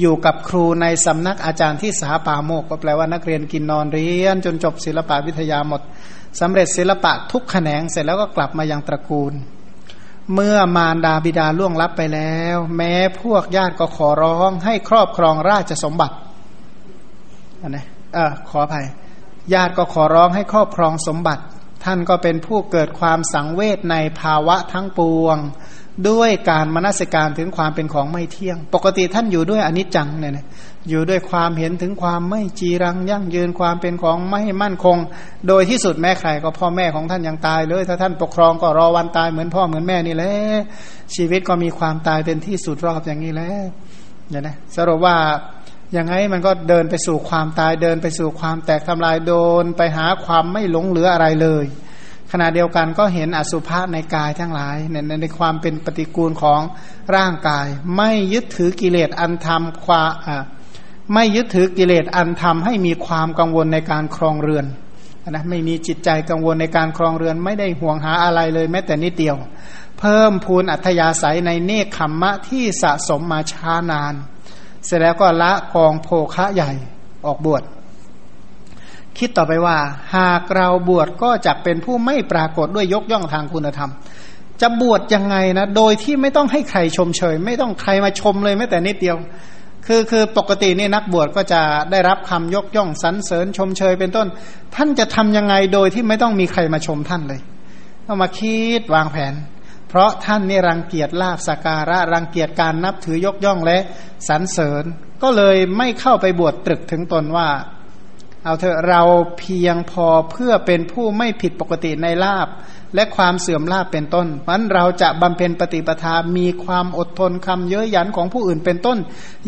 [SPEAKER 2] อยู่กับครูในสำนักอาจารย์ที่สาปาโมกก็แปลว่านักเรียนกินนอนเรียน จนจบศิลปะวิทยาหมดสำเร็จศิลปะทุกแขนงเสร็จแล้วก็กลับมายังตระกูล เมื่อมารดาบิดาล่วงลับไปแล้ว แม้พวกญาติก็ขอร้องให้ครอบครองราชสมบัติอันนี้เออขออภัยญาติก็ขอร้องให้ครอบครองสมบัติ ท่านก็เป็นผู้เกิดความสังเวชในภาวะทั้งปวง ด้วยการมนสิการถึงความเป็นของไม่เที่ยง ปกติท่านอยู่ด้วยอนิจจังเนี่ยนะอยู่ด้วยความเห็นถึงความไม่จีรังยั่งยืนความเป็นของไม่มั่นคง โดยที่สุดแม่ใครก็พ่อแม่ของท่านยังตายเลย ถ้าท่านปกครองก็รอวันตายเหมือนพ่อเหมือนแม่นี่แหละชีวิตก็มีความตายเป็นที่สุดรอบอย่างนี้แล้วเนี่ยนะสรุปว่า ยังไงมันก็เดินไปสู่ความตายเดินไปสู่ความแตกทำลายโดน ไปหาความไม่หลงเหลืออะไรเลย ขณะเดียวกันก็เห็นอสุภะในกายทั้งหลายในในความเป็นปฏิกูลของร่างกาย ไม่ยึดถือกิเลสอันทำความไม่ยึดถือกิเลสอันทำให้มีความกังวลในการครองเรือนนะไม่มีจิตใจกังวลในการครองเรือนไม่ได้ห่วงหาอะไรเลยแม้แต่นิดเดียว เพิ่มพูนอัธยาศัยในเนคขมมะที่สะสมมาช้านาน เสร็จแล้วก็ละกองโภคะใหญ่ออกบวช คิดต่อไปว่า หากเราบวชก็จะเป็นผู้ไม่ปรากฏด้วยยกย่องทางคุณธรรม จะบวชยังไงนะ โดยที่ไม่ต้องให้ใครชมเชย ไม่ต้องใครมาชมเลยแม้แต่นิดเดียว คือคือปกตินี่นักบวชก็จะได้รับคำยกย่องสรรเสริญชมเชยเป็นต้น ท่านจะทำยังไงโดยที่ไม่ต้องมีใครมาชมท่านเลยต้องมาคิดวางแผน เพราะท่านนี่รังเกียจลาบสการะรังเกียจการนับถือยกย่องและสรรเสริญ ก็เลยไม่เข้าไปบวชตรึกถึงตนว่า เอาเถอะเราเพียงพอเพื่อเป็นผู้ไม่ผิดปกติในลาบและความเสื่อมลาบเป็นต้นมันเราจะบำเพ็ญปฏิปทา มีความอดทนคำเย้ยหยันของผู้อื่นเป็นต้น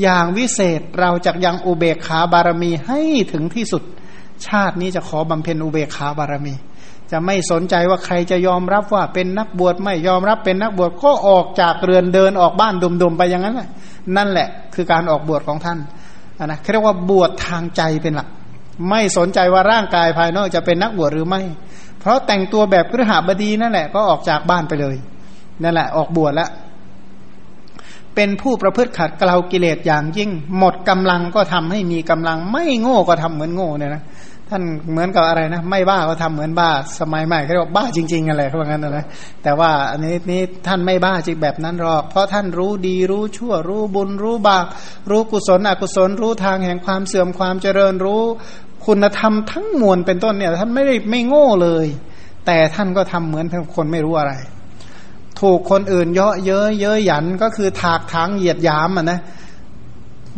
[SPEAKER 2] อย่างวิเศษเราจะยังอุเบกขาบารมีให้ถึงที่สุด ชาตินี้จะขอบำเพ็ญอุเบกขาบารมี จะไม่สนใจว่าใครจะยอมรับว่าเป็นนักบวชไม่ยอมรับเป็นนักบวชก็ออกจากเรือนเดินออกบ้านดุมๆไปอย่างนั้นนั่นแหละคือการออกบวชของท่านนะเรียกว่าบวชทางใจเป็นหลัก ไม่สนใจว่าร่างกายภายนอกจะเป็นนักบวชหรือไม่ เพราะแต่งตัวแบบพฤหบดีนั่นแหละก็ออกจากบ้านไปเลยนั่นแหละออกบวชแล้วเป็นผู้ประพฤติขัดเกลากิเลสอย่างยิ่ง หมดกำลังก็ทำให้มีกำลัง ไม่โง่ก็ทำเหมือนโง่เนี่ยนะ ท่านเหมือนกับอะไรนะ ไม่บ้าก็ทำเหมือนบ้า สมัยใหม่เขาเรียกว่าบ้าจริงๆอะไรเขาบอกงั้นนะแต่ว่าอันนี้นี่ท่านไม่บ้าจริงแบบนั้นหรอก เพราะท่านรู้ดีรู้ชั่ว รู้บุญรู้บาปรู้กุศลอกุศลรู้ทางแห่งความเสื่อมความเจริญรู้ คุณธรรมทั้งมวลเป็นต้นเนี่ย ท่านไม่ได้ไม่โง่เลย แต่ท่านก็ทำเหมือนคนไม่รู้อะไร ถูกคนอื่นเยาะเย้ยเย้ยหยันก็คือถากถางเหยียดยามอะนะเ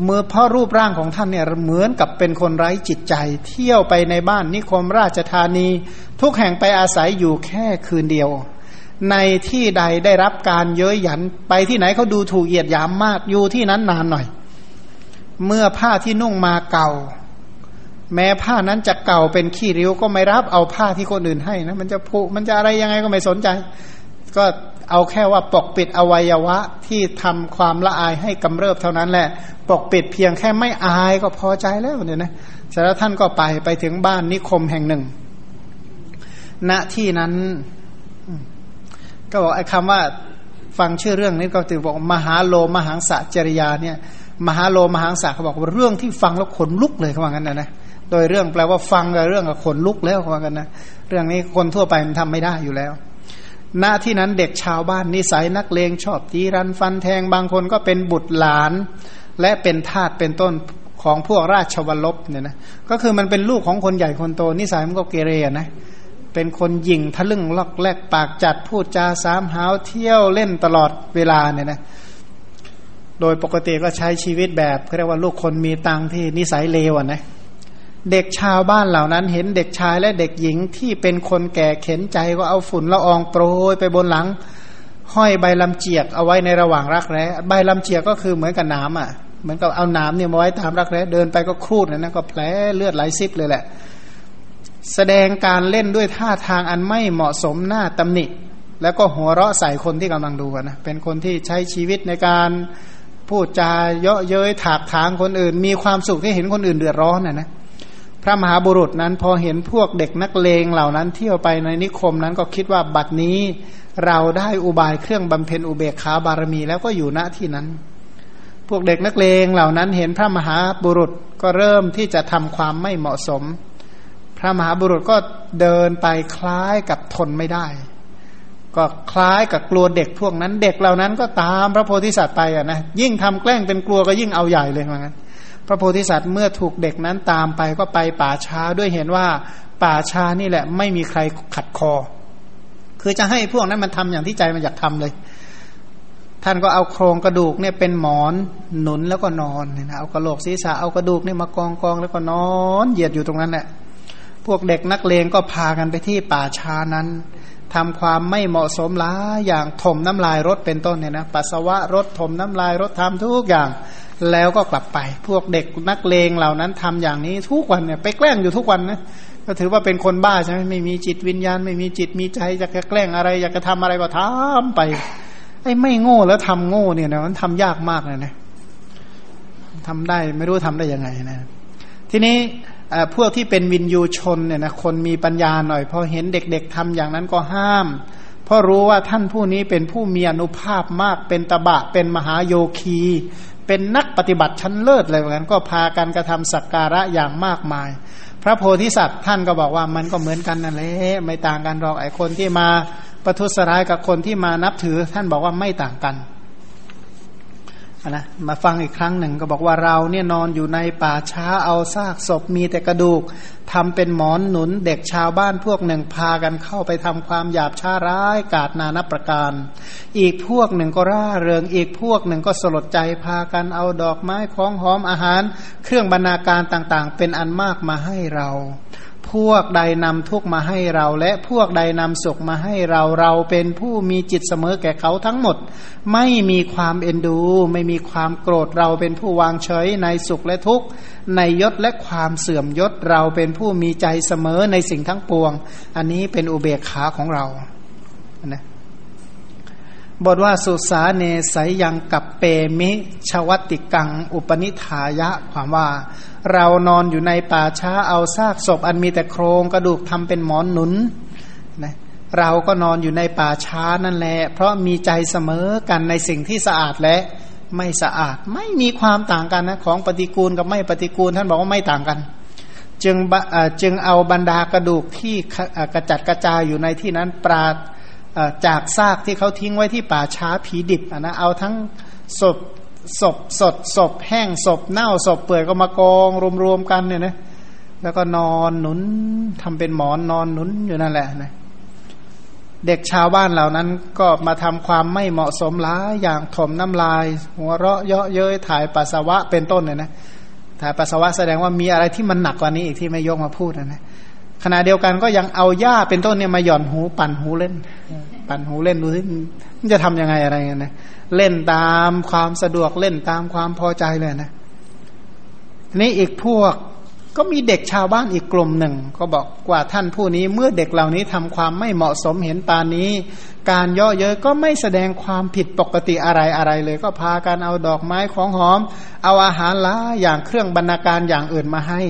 [SPEAKER 2] เมื่อพ่อรูปร่างของท่านเนี่ยเหมือนกับเป็นคนไร้จิตใจ เที่ยวไปในบ้านนิคมราชธานี ทุกแห่งไปอาศัยอยู่แค่คืนเดียว ในที่ใดได้รับการเย้ยหยันไปที่ไหนเขาดูถูกเหยียดยามมากอยู่ที่นั้นนานหน่อย เมื่อผ้าที่นุ่งมาเก่า แม้ผ้านั้นจะเก่าเป็นขี้ริ้วก็ไม่รับเอาผ้าที่คนอื่นให้นะมันจะผุมันจะอะไรยังไงก็ไม่สนใจ ก็ เอาแค่ว่าปกปิดอวัยวะที่ทำความละอายให้กำเริบเท่านั้นแหละ ปกปิดเพียงแค่ไม่อายก็พอใจแล้วเนี่ยนะเสร็จแล้วท่านก็ไปไปถึงบ้านนิคมแห่งหนึ่ง ณที่นั้น ก็บอกไอ้คำว่าฟังชื่อเรื่องนี้ก็ถือบอกมหาโลมหังสะจริยาเนี่ย มหาโลมหังสะเขาบอกว่าเรื่องที่ฟังแล้วขนลุกเลยเขาว่างั้นนะนะโดยเรื่องแปลว่าฟังกับเรื่องกับขนลุกแล้วว่ากันนะเรื่องนี้คนทั่วไปมันทำไม่ได้อยู่แล้ว ณที่นั้นเด็กชาวบ้านนิสัยนักเลงชอบตีรันฟันแทงบางคนก็เป็นบุตรหลาน และเป็นทาสเป็นต้นของพวกราชวลบเนี่ยนะก็คือมันเป็นลูกของคนใหญ่คนโต นิสัยมันก็เกเรนะเป็นคนหยิ่งทะลึ่งลอกแลกปากจัดพูดจาสามหาวเที่ยวเล่นตลอดเวลาเนี่ยนะโดยปกติก็ใช้ชีวิตแบบเรียกว่าลูกคนมีตังที่นิสัยเลวอะนะ เด็กชาวบ้านเหล่านั้น เห็นเด็กชายและเด็กหญิงที่เป็นคนแก่เข็นใจก็เอาฝุ่นละอองโปรยไปบนหลัง ห้อยใบลำเจียกเอาไว้ในระหว่างรักแร้ใบลำเจียกก็คือเหมือนกับน้ำอะ เหมือนกับเอาน้ำเนี่ยมาไว้ตามรักแร้เดินไปก็ครูดนะนะก็แผลเลือดไหลซิบเลยแหละ แสดงการเล่นด้วยท่าทางอันไม่เหมาะสมหน้าตำหนิ แล้วก็หัวเราะใส่คนที่กำลังดูนะเป็นคนที่ใช้ชีวิตในการพูดจาเยาะเย้ยถากถางคนอื่น มีความสุขที่เห็นคนอื่นเดือดร้อนนะนะ ระมหาบุรุษนั้นพอเห็นพวกเด็กนักเลงเหล่านั้นเที่ยวไปในนิคมนั้นก็คิดว่าบัดนี้เราได้อุบายเครื่องบำเพ็ญอุเบกขาบารมีแล้วก็อยู่ณที่นั้น พวกเด็กนักเลงเหล่านั้นเห็นพระมหาบุรุษก็เริ่มที่จะทำความไม่เหมาะสม พระมหาบุรุษก็เดินไปคล้ายกับทนไม่ได้ ก็คล้ายกับกลัวเด็กพวกนั้น เด็กเหล่านั้นก็ตามพระโพธิสัตว์ไปอะนะยิ่งทำแกล้งเป็นกลัวก็ยิ่งเอาใหญ่เลยเหมือนกัน พระโพธิสัตว์เมื่อถูกเด็กนั้นตามไปก็ไปป่าช้าด้วยเห็นว่าป่าช้านี่แหละ ไม่มีใครขัดคอ คือจะให้พวกนั้นมันทำอย่างที่ใจมันอยากทำเลย ท่านก็เอาโครงกระดูกเนี่ยเป็นหมอนหนุนแล้วก็นอนเนี่ยนะเอากระโหลกศีรษะเอากระดูกเนี่ยมากองกองแล้วก็นอน เหยียดอยู่ตรงนั้นแหละพวกเด็กนักเลงก็พากันไปที่ป่าช้านั้นทำความไม่เหมาะสมหลายอย่างถมน้ำลายรถเป็นต้นเนี่ยนะปัสสาวะรถถมน้ำลายรถทำทุกอย่าง แล้วก็กลับไป พวกเด็กนักเลงเหล่านั้นทำอย่างนี้ทุกวันเนี่ยไปแกล้งอยู่ทุกวันนะก็ถือว่าเป็นคนบ้าใช่ไหมไม่มีจิตวิญญาณ ไม่มีจิตมีใจอยากจะแกล้งอะไร อยากจะทำอะไรก็ทำไปไอ้ไม่โง่แล้วทำโง่เนี่ยนะมันทำยากมากเลยนะทำได้ไม่รู้ทำได้ยังไงนะ ทีนี้พวกที่เป็นวินยูชนเนี่ยนะคนมีปัญญาหน่อย พอเห็นเด็กๆทำอย่างนั้นก็ห้าม เพราะรู้ว่าท่านผู้นี้เป็นผู้มีอนุภาพมากเป็นตบะเป็นมหาโยคี เป็นนักปฏิบัติชั้นเลิศเลยเหมือนกันก็พากันกระทำสักการะอย่างมากมาย พระโพธิสัตว์ท่านก็บอกว่ามันก็เหมือนกันนั่นแหละไม่ต่างกันหรอกไอ้คนที่มาประทุษร้ายกับคนที่มานับถือ ท่านบอกว่าไม่ต่างกัน นะมาฟังอีกครั้งหนึ่งก็บอกว่าเราเนี่ยนอนอยู่ในป่าช้าเอาซากศพมีแต่กระดูกทำเป็นหมอนหนุนเด็กชาวบ้านพวกหนึ่งพากันเข้าไปทำความหยาบช้าร้ายกาดนานับประการ อีกพวกหนึ่งก็ร่าเริงอีกพวกหนึ่งก็สลดใจพากันเอาดอกไม้ของหอมอาหาร เครื่องบรรณาการต่างๆ เป็นอันมากมาให้เรา พวกใดนำทุกมาให้เรา และพวกใดนำสุขมาให้เราเราเป็นผู้มีจิตเสมอแก่เขาทั้งหมด ไม่มีความเอ็นดู ไม่มีความโกรธเราเป็นผู้วางเฉยในสุขและทุกข์ในยศและความเสื่อมยศเราเป็นผู้มีใจเสมอในสิ่งทั้งปวง อันนี้เป็นอุเบกขาของเรานะ บทว่าสุสาเนสยยังกับเปมิชวัติกัง อุปนิทายะ ความว่า เรานอนอยู่ในป่าช้าเอาซากศพอันมีแต่โครงกระดูกทำเป็นหมอนหนุนนะเราก็นอนอยู่ในป่าช้านั่นแหละเพราะมีใจเสมอกันในสิ่งที่สะอาดและไม่สะอาด ไม่มีความต่างกันนะของปฏิกูลกับไม่ปฏิกูลท่านบอกว่าไม่ต่างกัน จึงจึงเอาบรรดากระดูกที่กระจัดกระจายอยู่ในที่นั้นปราด จากซากที่เขาทิ้งไว้ที่ป่าช้าผีดิบนะเอาทั้งศพศพสดศพแห้งศพเน่าศพเปื่อยก็มากองรวมๆกันเนี่ยนะแล้วก็นอนหนุนทำเป็นหมอนนอนหนุนอยู่นั่นแหละนะเด็กชาวบ้านเหล่านั้นก็มาทำความไม่เหมาะสมหลายอย่างถมน้ำลาย หัวเราะเยาะเย้ยถ่ายปัสสาวะเป็นต้นเนี่ยนะถ่ายปัสสาวะแสดงว่ามีอะไรที่มันหนักกว่านี้อีกที่ไม่ยกมาพูดนะนะ ขณะเดียวกันก็ยังเอาหญ้าเป็นต้นเนี่ยมาหย่อนหูปั่นหูเล่น ปั่นหูเล่นดูสิมันจะทํำยังไงอะไรเงี้ยนะเล่นตามความสะดวกเล่นตามความพอใจเลยนะนี่อีกพวกก็มีเด็กชาวบ้านอีกกลุ่มหนึ่ง ก็บอกว่าท่านผู้นี้เมื่อเด็กเหล่านี้ทำความไม่เหมาะสมเห็นปานนี้ การย่อเย้ยก็ไม่แสดงความผิดปกติอะไรอะไรเลย ก็พากันเอาดอกไม้ของหอม เอาอาหารล้าอย่างเครื่องบรรณาการอย่างอื่นมาให้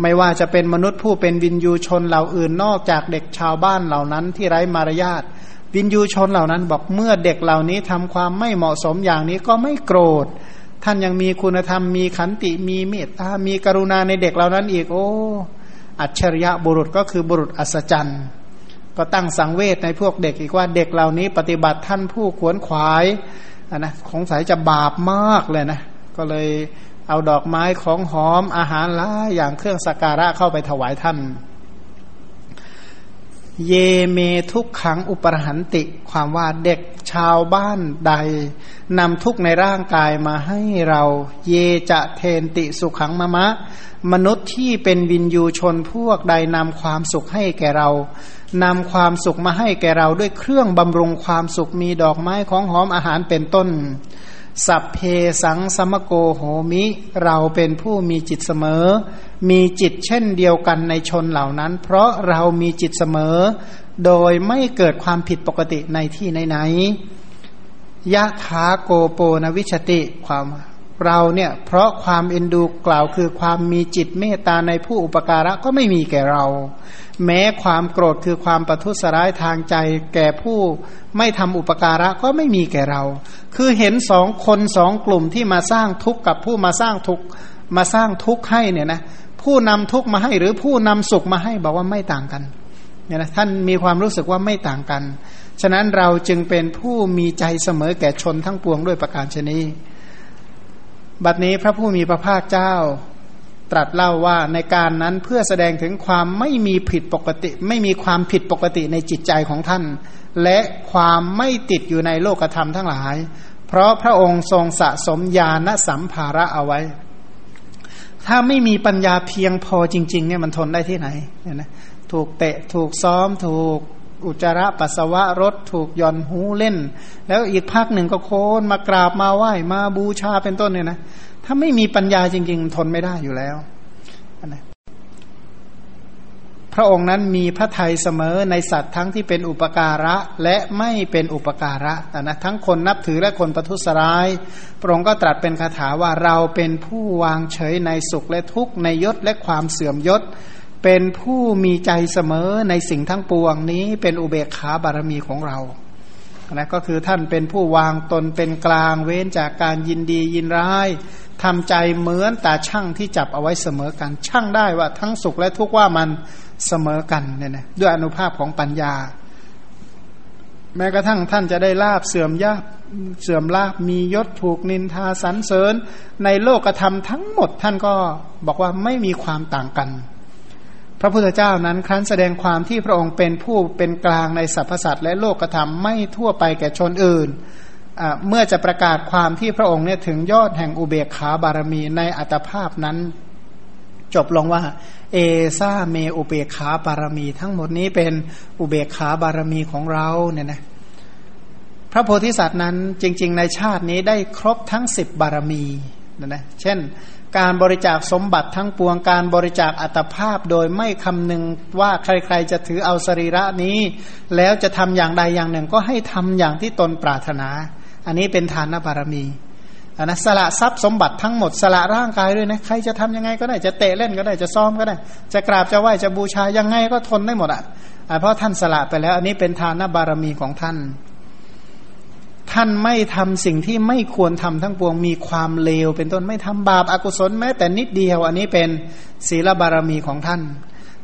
[SPEAKER 2] ไม่ว่าจะเป็นมนุษย์ผู้เป็นวินยูชนเหล่าอื่นนอกจากเด็กชาวบ้านเหล่านั้นที่ไร้มารยาทวินยูชนเหล่านั้นบอกเมื่อเด็กเหล่านี้ทำความไม่เหมาะสมอย่างนี้ก็ไม่โกรธ ท่านยังมีคุณธรรมมีขันติมีเมตตามีกรุณาในเด็กเหล่านั้นอีกโอ้อัจฉริยะบุรุษก็คือบุรุษอัศจรรย์ก็ตั้งสังเวชในพวกเด็กอีกว่าเด็กเหล่านี้ปฏิบัติท่านผู้ขวนขวายนะของสายจะบาปมากเลยนะก็เลย เอาดอกไม้ของหอมอาหารล้าอย่างเครื่องสักการะเข้าไปถวายท่าน เยเมทุกขังอุปรหันติ ความว่าเด็กชาวบ้านใดนำทุกในร่างกายมาให้เรา เยจะเทนติสุขังมะมะ มนุษย์ที่เป็นวินยูชนพวกใดนำความสุขให้แก่เรานำความสุขมาให้แก่เราด้วยเครื่องบำรุงความสุขมีดอกไม้ของหอมอาหารเป็นต้น สัพเพสังสมโกโหมิ เราเป็นผู้มีจิตเสมอ มีจิตเช่นเดียวกันในชนเหล่านั้น เพราะเรามีจิตเสมอ โดยไม่เกิดความผิดปกติในที่ไหนๆยะถาโกโปนวิชติความ เราเนี่ยเพราะความเอ็นดูกล่าวคือความมีจิตเมตตาในผู้อุปการะก็ไม่มีแก่เรา แม้ความโกรธคือความประทุษร้ายทางใจแก่ผู้ไม่ทำอุปการะก็ไม่มีแก่เรา คือเห็นสองคนสองกลุ่มที่มาสร้างทุกข์กับผู้มาสร้างทุกข์มาสร้างทุกข์ให้เนี่ยนะผู้นำทุกข์มาให้หรือผู้นำสุขมาให้บอกว่าไม่ต่างกันเนี่ยนะท่านมีความรู้สึกว่าไม่ต่างกัน ฉะนั้นเราจึงเป็นผู้มีใจเสมอแก่ชนทั้งปวงด้วยประการชนี บัดนี้พระผู้มีพระภาคเจ้า ตรัสเล่าว่าในการนั้นเพื่อแสดงถึงความไม่มีผิดปกติ ไม่มีความผิดปกติในจิตใจของท่าน และความไม่ติดอยู่ในโลกธรรมทั้งหลาย เพราะพระองค์ทรงสะสมญาณสัมภาระเอาไว้ ถ้าไม่มีปัญญาเพียงพอจริง ๆ เนี่ยมันทนได้ที่ไหนเนี่ยนะถูกเตะถูกซ้อมถูก อุจาระปัสสาวะรถถูกย่อนหูเล่น แล้วอีกภาคหนึ่งก็โคนมากราบมาไหว้มาบูชาเป็นต้นเนี่ยนะถ้าไม่มีปัญญาจริง ๆ ทนไม่ได้อยู่แล้วนะพระองค์นั้นมีพระทัยเสมอในสัตว์ทั้งที่เป็นอุปการะและไม่เป็นอุปการะนะทั้งคนนับถือและคนประทุษร้าย พระองค์ก็ตรัสเป็นคาถาว่าเราเป็นผู้วางเฉยในสุขและทุกข์ในยศและความเสื่อมยศ เป็นผู้มีใจเสมอในสิ่งทั้งปวงนี้เป็นอุเบกขาบารมีของเรานะก็คือท่านเป็นผู้วางตนเป็นกลางเว้นจากการยินดียินร้ายทำใจเหมือนตาช่างที่จับเอาไว้เสมอกัน ช่างได้ว่าทั้งสุขและทุกข์ว่ามันเสมอกันเนี่ยนะด้วยอนุภาพของปัญญา แม้กระทั่งท่านจะได้ลาบเสื่อมยาบเสื่อมลาบมียศถูกนินทาสรรเสริญ ในโลกธรรมทั้งหมดท่านก็บอกว่าไม่มีความต่างกัน พระพุทธเจ้านั้นครั้นแสดงความที่พระองค์เป็นผู้เป็นกลางในสรรพสัตว์และโลกธรรมไม่ทั่วไปแก่ชนอื่น เมื่อจะประกาศความที่พระองค์เนี่ยถึงยอดแห่งอุเบกขาบารมีในอัตภาพนั้น จบลงว่า เอซาเมอุเบกขาบารมีทั้งหมดนี้เป็นอุเบกขาบารมีของเราเนี่ยนะพระโพธิสัตว์นั้นจริง ๆ ในชาตินี้ได้ครบทั้งสิบบารมีนะนะเช่น การบริจาคสมบัติทั้งปวงการบริจาคอัตภาพโดยไม่คำนึงว่าใครๆจะถือเอาสรีระนี้ แล้วจะทำอย่างใดอย่างหนึ่งก็ให้ทำอย่างที่ตนปรารถนา อันนี้เป็นทานบารมีอันนะสละทรัพย์สมบัติทั้งหมดสละร่างกายด้วยนะใครจะทำยังไงก็ได้จะเตะเล่นก็ได้จะซ้อมก็ได้ จะกราบจะไหว้จะบูชายังไงก็ทนได้หมดอะเพราะท่านสละไปแล้ว อันนี้เป็นทานบารมีของท่าน ท่านไม่ทำสิ่งที่ไม่ควรทำทั้งปวงมีความเลว เป็นต้นไม่ทำบาปอากุศลแม้แต่นิดเดียว อันนี้เป็นศีลบารมีของท่าน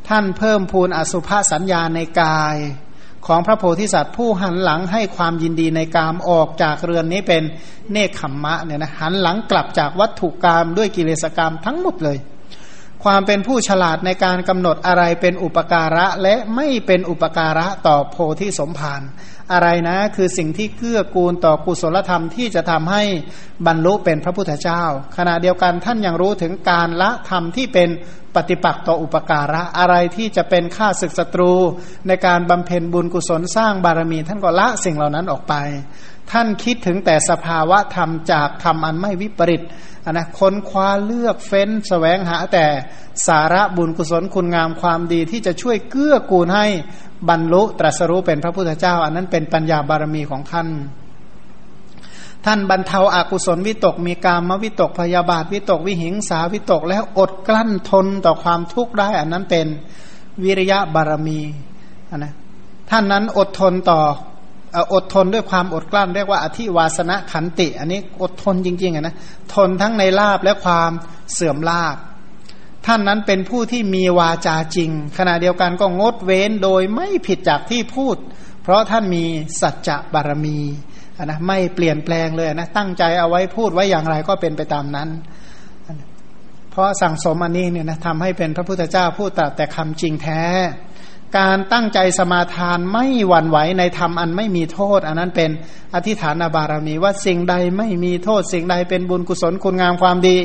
[SPEAKER 2] ท่านเพิ่มพูนอสุภาสัญญาในกาย ของพระโพธิสัตว์ผู้หันหลังให้ความยินดีในกามออกจากเรือนนี้เป็นเนคขมมะเนี่ยนะหันหลังกลับจากวัตถุกรรมด้วยกิเลสกรรมทั้งหมดเลย ความเป็นผู้ฉลาดในการกำหนดอะไรเป็นอุปการะและไม่เป็นอุปการะต่อโพธิสมภาร อะไรนะ คือสิ่งที่เกื้อกูลต่อกุศลธรรมที่จะทำให้บรรลุเป็นพระพุทธเจ้า ขณะเดียวกันท่านยังรู้ถึงการละธรรมที่เป็นปฏิปักษ์ต่ออุปการะอะไรที่จะเป็นค่าศึกศัตรู ในการบำเพ็ญบุญกุศลสร้างบารมี ท่านก็ละสิ่งเหล่านั้นออกไป ท่านคิดถึงแต่สภาวะธรรมจากธรรมอันไม่วิปริต นะค้นคว้าเลือกเฟ้นสแสวงหาแต่สาระบุญกุศลคุณงามความดีที่จะช่วยเกื้อกูลให้บรรลุตรัสรู้เป็นพระพุทธเจ้า อันนั้นเป็นปัญญาบารมีของท่าน ท่านบรรเทาอากุศลวิตกมีกามวิตกพยาบาทวิตกวิหิงสาวิตกแล้วอดกลั้นทนต่อความทุกข์ได้ อันนั้นเป็นวิริยะบารมีนนะท่านนั้นอดทนต่อ อดทนด้วยความอดกลั้นเรียกว่าอธิวาสนะขันติ อันนี้อดทนจริงๆนะทนทั้งในลาบและความเสื่อมลาบ ท่านนั้นเป็นผู้ที่มีวาจาจริง ขณะเดียวกันก็งดเว้นโดยไม่ผิดจากที่พูด เพราะท่านมีสัจจะบารมีนะไม่เปลี่ยนแปลงเลยนะตั้งใจเอาไว้พูดไว้อย่างไรก็เป็นไปตามนั้น เพราะสั่งสมอันนี้เนี่ยนะทำให้เป็นพระพุทธเจ้าพูดแต่แต่คำจริงแท้ การตั้งใจสมาทานไม่หวั่นไหวในธรรมอันไม่มีโทษ อันนั้นเป็นอธิฐานบารมีว่าสิ่งใดไม่มีโทษ สิ่งใดเป็นบุญกุศลคุณงามความดี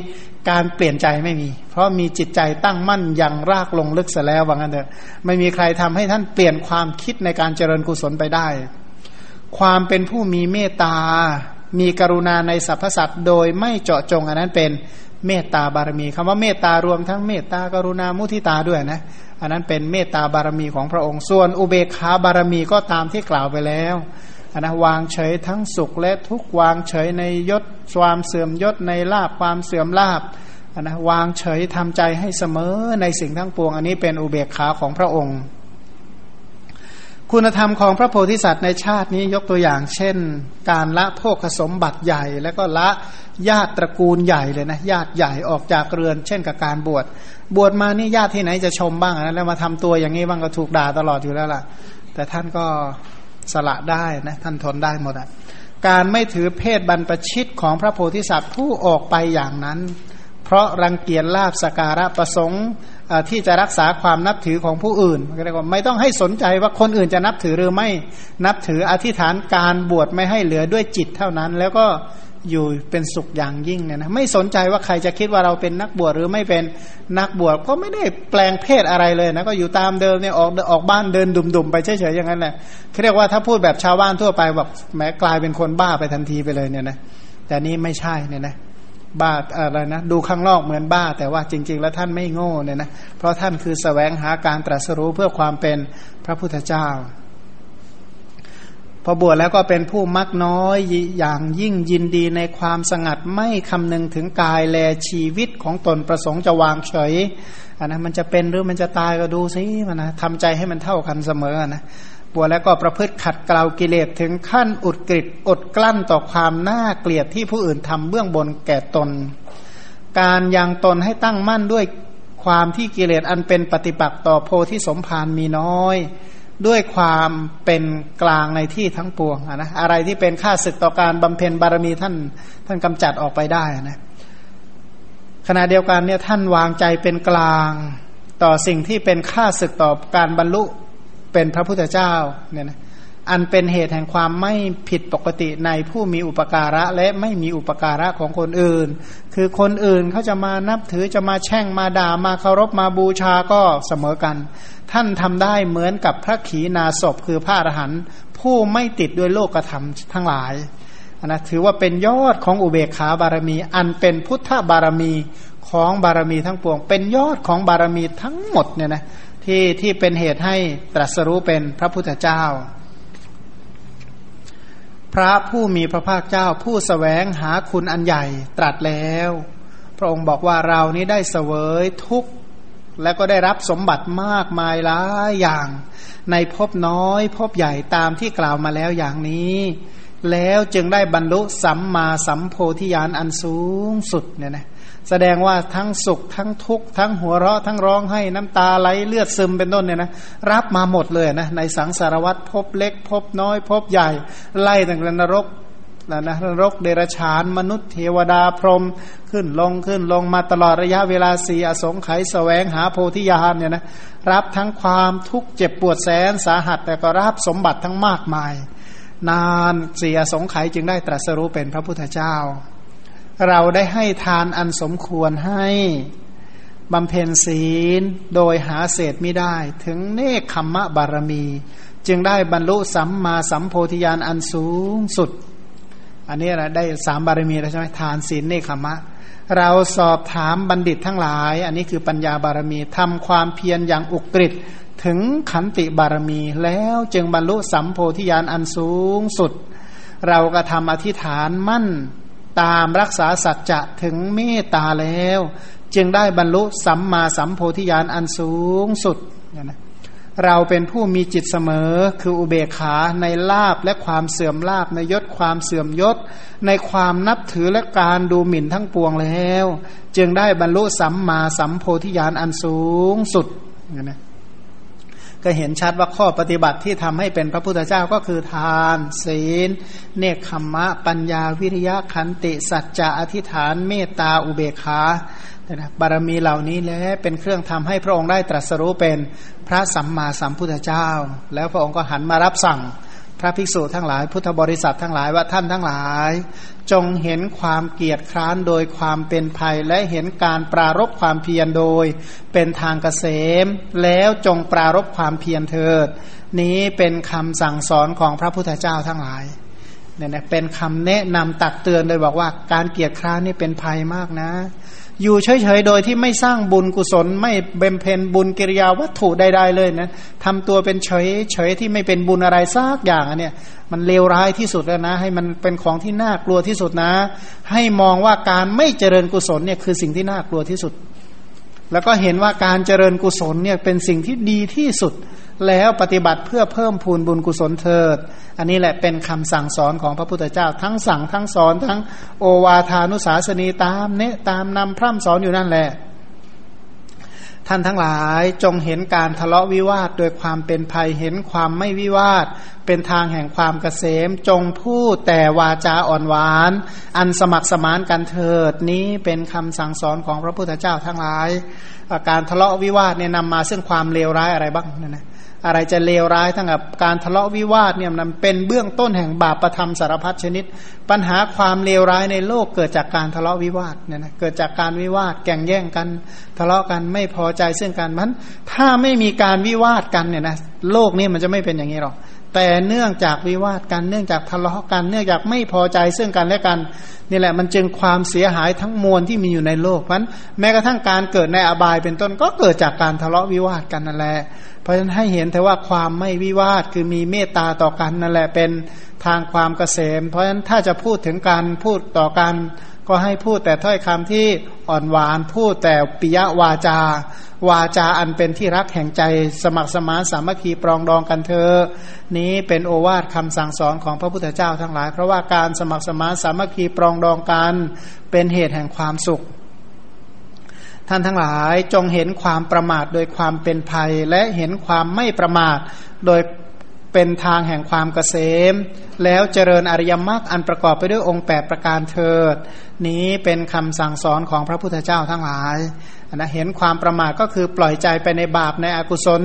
[SPEAKER 2] การเปลี่ยนใจไม่มี เพราะมีจิตใจตั้งมั่นอย่างรากลงลึกเสียแล้วว่างั้นเถอะไม่มีใครทำให้ท่านเปลี่ยนความคิดในการเจริญกุศลไปได้ ความเป็นผู้มีเมตตามีกรุณาในสรรพสัตว์โดยไม่เจาะจงอันนั้นเป็น เมตตาบารมีคำว่าเมตตารวมทั้งเมตตากรุณามุทิตาด้วยนะอันนั้นเป็นเมตตาบารมีของพระองค์ส่วน อุเบกขาบารมีก็ตามที่กล่าวไปแล้วอันนะวางเฉยทั้งสุขและทุกวางเฉยในยศความเสื่อมยศในลาบความเสื่อมลาบอันนะวางเฉยทำใจให้เสมอในสิ่งทั้งปวง อันนี้เป็นอุเบกขาของพระองค์ คุณธรรมของพระโพธิสัตว์ในชาตินี้ยกตัวอย่าง เช่น การละโภคสมบัติใหญ่ แล้วก็ละญาติตระกูลใหญ่เลยนะญาติใหญ่ออกจากเรือน เช่นกับการบวชบวชมานี่ญาติที่ไหนจะชมบ้างนะแล้วมาทำตัวอย่างนี้บ้างก็ถูกด่าตลอดอยู่แล้วล่ะ แต่ท่านก็สละได้นะท่านทนได้หมดอะการไม่ถือเพศบรรพชิตของพระโพธิสัตว์ผู้ออกไปอย่างนั้น เพราะรังเกียจลาบสการะประสงค์ ที่จะรักษาความนับถือของผู้อื่นก็เรียกว่าไม่ต้องให้สนใจว่าคนอื่นจะนับถือหรือไม่นับถืออธิษฐานการบวชไม่ให้เหลือด้วยจิตเท่านั้น แล้วก็อยู่เป็นสุขอย่างยิ่งเนี่ยนะไม่สนใจว่าใครจะคิดว่าเราเป็นนักบวชหรือไม่เป็นนักบวชก็ไม่ได้แปลงเพศอะไรเลยนะก็อยู่ตามเดิมเนี่ยออกออกบ้านเดินดุมๆไปเฉยๆอย่างนั้นแหละเขาเรียกว่าถ้าพูดแบบชาวบ้านทั่วไปแบบแม้กลายเป็นคนบ้าไปทันทีไปเลยเนี่ยนะแต่นี้ไม่ใช่เนี่ยนะ บ้าอะไรนะดูข้างนอกเหมือนบ้า แต่ว่าจริง ๆ แล้วท่านไม่โง่เนี่ยนะเพราะท่านคือสแสวงหาการตรัสรู้เพื่อความเป็นพระพุทธเจ้า พอบวชแล้วก็เป็นผู้มักน้อยอย่างยิ่งยินดีในความสงัดไม่คำนึงถึงกายแลชีวิตของตนประสงค์จะวางเฉยอันนะมันจะเป็นหรือมันจะตายก็ดูสิมันนะทำใจให้มันเท่ากันเสมอนะ บวชแล้วก็ประพฤติขัดเกลากิเลสถึงขั้นอุดกริดอดกลั้นต่อความน่าเกลียดที่ผู้อื่นทำเบื้องบนแก่ตน การยังตนให้ตั้งมั่นด้วยความที่กิเลสอันเป็นปฏิปักษ์ต่อโพธิสมภารมีน้อย ด้วยความเป็นกลางในที่ทั้งปวงนะอะไรที่เป็นค่าศึกต่อการบำเพ็ญบารมีท่านท่านกำจัดออกไปได้นะขณะเดียวกันเนี่ยท่านวางใจเป็นกลางต่อสิ่งที่เป็นค่าศึกต่อการบรรลุ เป็นพระพุทธเจ้าเนี่ยนะอันเป็นเหตุแห่งความไม่ผิดปกติในผู้มีอุปการะและไม่มีอุปการะของคนอื่น คือคนอื่นเขาจะมานับถือจะมาแช่งมาด่ามาเคารพมาบูชาก็เสมอกัน ท่านทำได้เหมือนกับพระขีณาสพคือพระอรหันต์ผู้ไม่ติดด้วยโลกธรรมทั้งหลายนะถือว่าเป็นยอดของอุเบกขาบารมี อันเป็นพุทธบารมีของบารมีทั้งปวง เป็นยอดของบารมีทั้งหมดเนี่ยนะ ที่ที่เป็นเหตุให้ตรัสรู้เป็นพระพุทธเจ้า พระผู้มีพระภาคเจ้าผู้สแสวงหาคุณอันใหญ่ตรัสแล้ว พระองค์บอกว่าเรานี้ได้เสวยทุกข์และก็ได้รับสมบัติมากมายหลายอย่าง ในภพน้อยภพใหญ่ตามที่กล่าวมาแล้วอย่างนี้ แล้วจึงได้บรรลุสัมมาสัมโพธิญาณอันสูงสุดเนี่ยนะ แสดงว่าทั้งสุขทั้งทุกข์ทั้งหัวเราะทั้งร้องให้น้ำตาไหลเลือดซึมเป็นต้นเนี่ยนะรับมาหมดเลยนะในสังสารวัตรพบเล็ก พบน้อยพบใหญ่ ไล่ตั้งแต่นรกนะนะนรกเดรชาน มนุษย์เทวดาพรหมขึ้นลงขึ้นลงมาตลอดระยะเวลาสี่อสงไขยแสวงหาโพธิญาณเนี่ยนะรับทั้งความทุกข์เจ็บปวดแสนสาหัส แต่ก็รับสมบัติทั้งมากมาย นานสี่อสงไขยจึงได้ตรัสรู้เป็นพระพุทธเจ้า เราได้ให้ทานอันสมควรให้บำเพ็ญศีลโดยหาเศษไม่ได้ ถึงเนคขมมะบารมี จึงได้บรรลุสัมมาสัมโพธิญาณอันสูงสุด อันนี้นะได้สามบารมีแล้วใช่ไหมทานศีลเนคขมะ เราสอบถามบัณฑิตทั้งหลาย อันนี้คือปัญญาบารมีทำความเพียรอย่างอุกฤษถึงขันติบารมี แล้วจึงบรรลุสัมโพธิญาณอันสูงสุด เราก็ทำอธิษฐานมั่น ตามรักษาสัจจะถึงเมตตาแล้ว จึงได้บรรลุสัมมาสัมโพธิญาณอันสูงสุดนะเราเป็นผู้มีจิตเสมอคืออุเบกขาในลาบและความเสื่อมลาบในยศความเสื่อมยศ ในความนับถือและการดูหมิ่นทั้งปวงแล้ว จึงได้บรรลุสัมมาสัมโพธิญาณอันสูงสุดนะ ก็เห็นชัดว่าข้อปฏิบัติที่ทำให้เป็นพระพุทธเจ้าก็คือทาน ศีล เนคขมมะ ปัญญาวิริยะขันติสัจจะอธิษฐาน เมตตาอุเบกขาบารมีเหล่านี้แหละเป็นเครื่องทำให้พระองค์ได้ตรัสรู้เป็นพระสัมมาสัมพุทธเจ้า แล้วพระองค์ก็หันมารับสั่ง พระภิกษุทั้งหลายพุทธบริษัททั้งหลายว่าท่านทั้งหลาย จงเห็นความเกียรติคร้านโดยความเป็นภัย และเห็นการปรารบความเพียรโดย เป็นทางเกษม แล้วจงปรารบความเพียรเถิด นี้เป็นคำสั่งสอนของพระพุทธเจ้าทั้งหลายเนี่ยนะเป็นคำแนะนำตักเตือนโดยบอกว่าการเกียรติคร้านนี่เป็นภัยมากนะ อยู่เฉยๆ โดยที่ไม่สร้างบุญกุศล ไม่เบมเพนบุญกิริยาวัตถุใดๆเลยนะทำตัวเป็นเฉยเฉยที่ไม่เป็นบุญอะไรซากอย่างนเนี้ยมันเลวร้ายที่สุดแล้วนะ ให้มันเป็นของที่น่ากลัวที่สุดนะ ให้มองว่าการไม่เจริญกุศลเนี่ยคือสิ่งที่น่ากลัวที่สุด แล้วก็เห็นว่าการเจริญกุศลเนี่ยเป็นสิ่งที่ดีที่สุด แล้วปฏิบัติเพื่อเพิ่มพูนบุญกุศลเถิด อันนี้แหละเป็นคำสั่งสอนของพระพุทธเจ้า ทั้งสั่งทั้งสอนทั้งโอวาทานุสาสนีตามเนะตามนำพร่ำสอนอยู่นั่นแหละ ท่านทั้งหลายจงเห็นการทะเลาะวิวาทโดยความเป็นภัยเห็นความไม่วิวาท เป็นทางแห่งความเกษม จงพูดแต่วาจาอ่อนหวาน อันสมัครสมานกันเถิดนี้เป็นคำสั่งสอนของพระพุทธเจ้าทั้งหลาย การทะเลาะวิวาทเนี่ยนำมาซึ่งความเลวร้ายอะไรบ้างนะนะ อะไรจะเลวร้ายทั้งกับการทะเลาะวิวาทเนี่ยมันเป็นเบื้องต้นแห่งบาปประธรรมสารพัดชนิด ปัญหาความเลวร้ายในโลกเกิดจากการทะเลาะวิวาทเนี่ยนะเกิดจากการวิวาทแก่งแย่งกัน ทะเลาะกันไม่พอใจซึ่งกันมันถ้าไม่มีการวิวาทกันเนี่ยนะโลกนี้มันจะไม่เป็นอย่างนี้หรอก แต่เนื่องจากวิวาทกัน เนื่องจากทะเลาะกัน เนื่องจากไม่พอใจซึ่งกันและกันนี่แหละมันจึงความเสียหายทั้งมวลที่มีอยู่ในโลกเพราะนั้นแม้กระทั่งการเกิดในอบายเป็นต้นก็เกิดจากการทะเลาะวิวาทกันนั่นแหละ เพราะฉะนั้นให้เห็นแต่ว่าความไม่วิวาทคือมีเมตตาต่อกันนั่นแหละเป็นทางความเกษม เพราะฉะนั้นถ้าจะพูดถึงการพูดต่อกัน ก็ให้พูดแต่ถ้อยคำที่อ่อนหวานพูดแต่ปิยวาจา วาจาอันเป็นที่รักแห่งใจสมัครสมานสามัคคีปรองดองกันเธอ นี้เป็นโอวาทคำสั่งสอนของพระพุทธเจ้าทั้งหลาย เพราะว่าการสมัครสมานสามัคคีปรองดองกันเป็นเหตุแห่งความสุข ท่านทั้งหลายจงเห็นความประมาทโดยความเป็นภัยและเห็นความไม่ประมาทโดยเป็นทางแห่งความเกษม แล้วเจริญอริยมรรคอันประกอบไปด้วยองค์แปประการเถิด นี้เป็นคำสั่งสอนของพระพุทธเจ้าทั้งหลายนะเห็นความประมาทก็คือปล่อยใจไปในบาปในอกุศล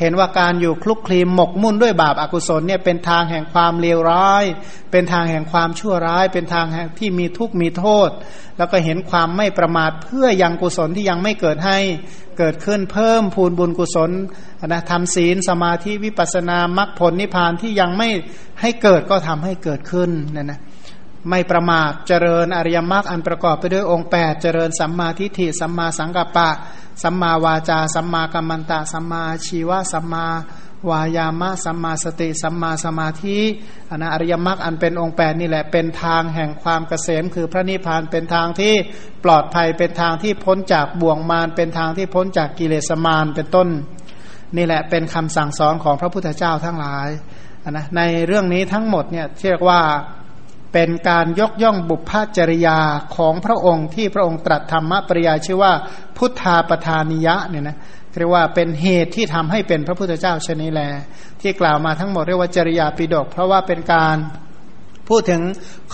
[SPEAKER 2] เห็นว่าการอยู่คลุกคลีมหมกมุ่นด้วยบาปอากุศลเนี่ยเป็นทางแห่งความเลวร้าย เป็นทางแห่งความชั่วร้าย เป็นทางแห่งที่มีทุกข์มีโทษ แล้วก็เห็นความไม่ประมาทเพื่อยังกุศลที่ยังไม่เกิดให้เกิดขึ้นเพิ่มพูนบุญกุศลนะทำศีลสมาธิวิปัสสนามรรคผลนิพพานที่ยังไม่ให้เกิดก็ทำให้เกิดขึ้นนะนะ ไม่ประมาทเจริญอริยมรรคอันประกอบไปด้วยองค์ 8 เจริญสัมมาทิฏฐิสัมมาสังกัปปะ สัมมาวาจา สัมมากัมมันตะ สัมมาชีวะสัมมาวายามะสัมมาสติสัมมาสมาธิอนอริยมรรคอันเป็นองค์8นี่แหละเป็นทางแห่งความเกษม คือพระนิพพานเป็นทางที่ปลอดภัยเป็นทางที่พ้นจากบ่วงมารเป็นทางที่พ้นจากกิเลสมารเป็นต้น นี่แหละเป็นคำสั่งสอนของพระพุทธเจ้าทั้งหลายนะในเรื่องนี้ทั้งหมดเนี่ยเรียกว่า เป็นการยกย่องบุพพจริยาของพระองค์ที่พระองค์ตรัสธรรมปริยาชื่อว่า พุทธาปทานิยะเนี่ยนะเรียกว่าเป็นเหตุที่ทำให้เป็นพระพุทธเจ้าชนีแล ที่กล่าวมาทั้งหมดเรียกว่าจริยาปิดก เพราะว่าเป็นการพูดถึง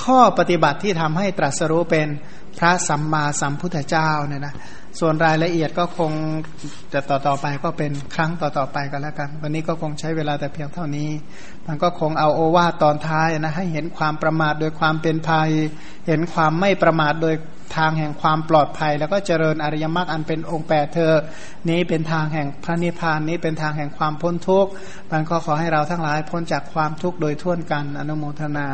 [SPEAKER 2] ข้อปฏิบัติที่ทำให้ตรัสรู้เป็นพระสัมมาสัมพุทธเจ้าเนี่ยนะ ส่วนรายละเอียดก็คงจะต่อต่อไปก็เป็นครั้งต่อต่อไปกันแล้วกัน วันนี้ก็คงใช้เวลาแต่เพียงเท่านี้ มันก็คงเอาโอวาตอนท้ายนะให้เห็นความประมาทโดยความเป็นภัย เห็นความไม่ประมาทโดยทางแห่งความปลอดภัย แล้วก็เจริญอริยมรรคอันเป็นองค์แปดเธอ นี้เป็นทางแห่งพระนิพพานนี้เป็นทางแห่งความพ้นทุกข์มันก็ขอให้เราทั้งหลายพ้นจากความทุกข์โดยทั่วนกันอนุโมทนา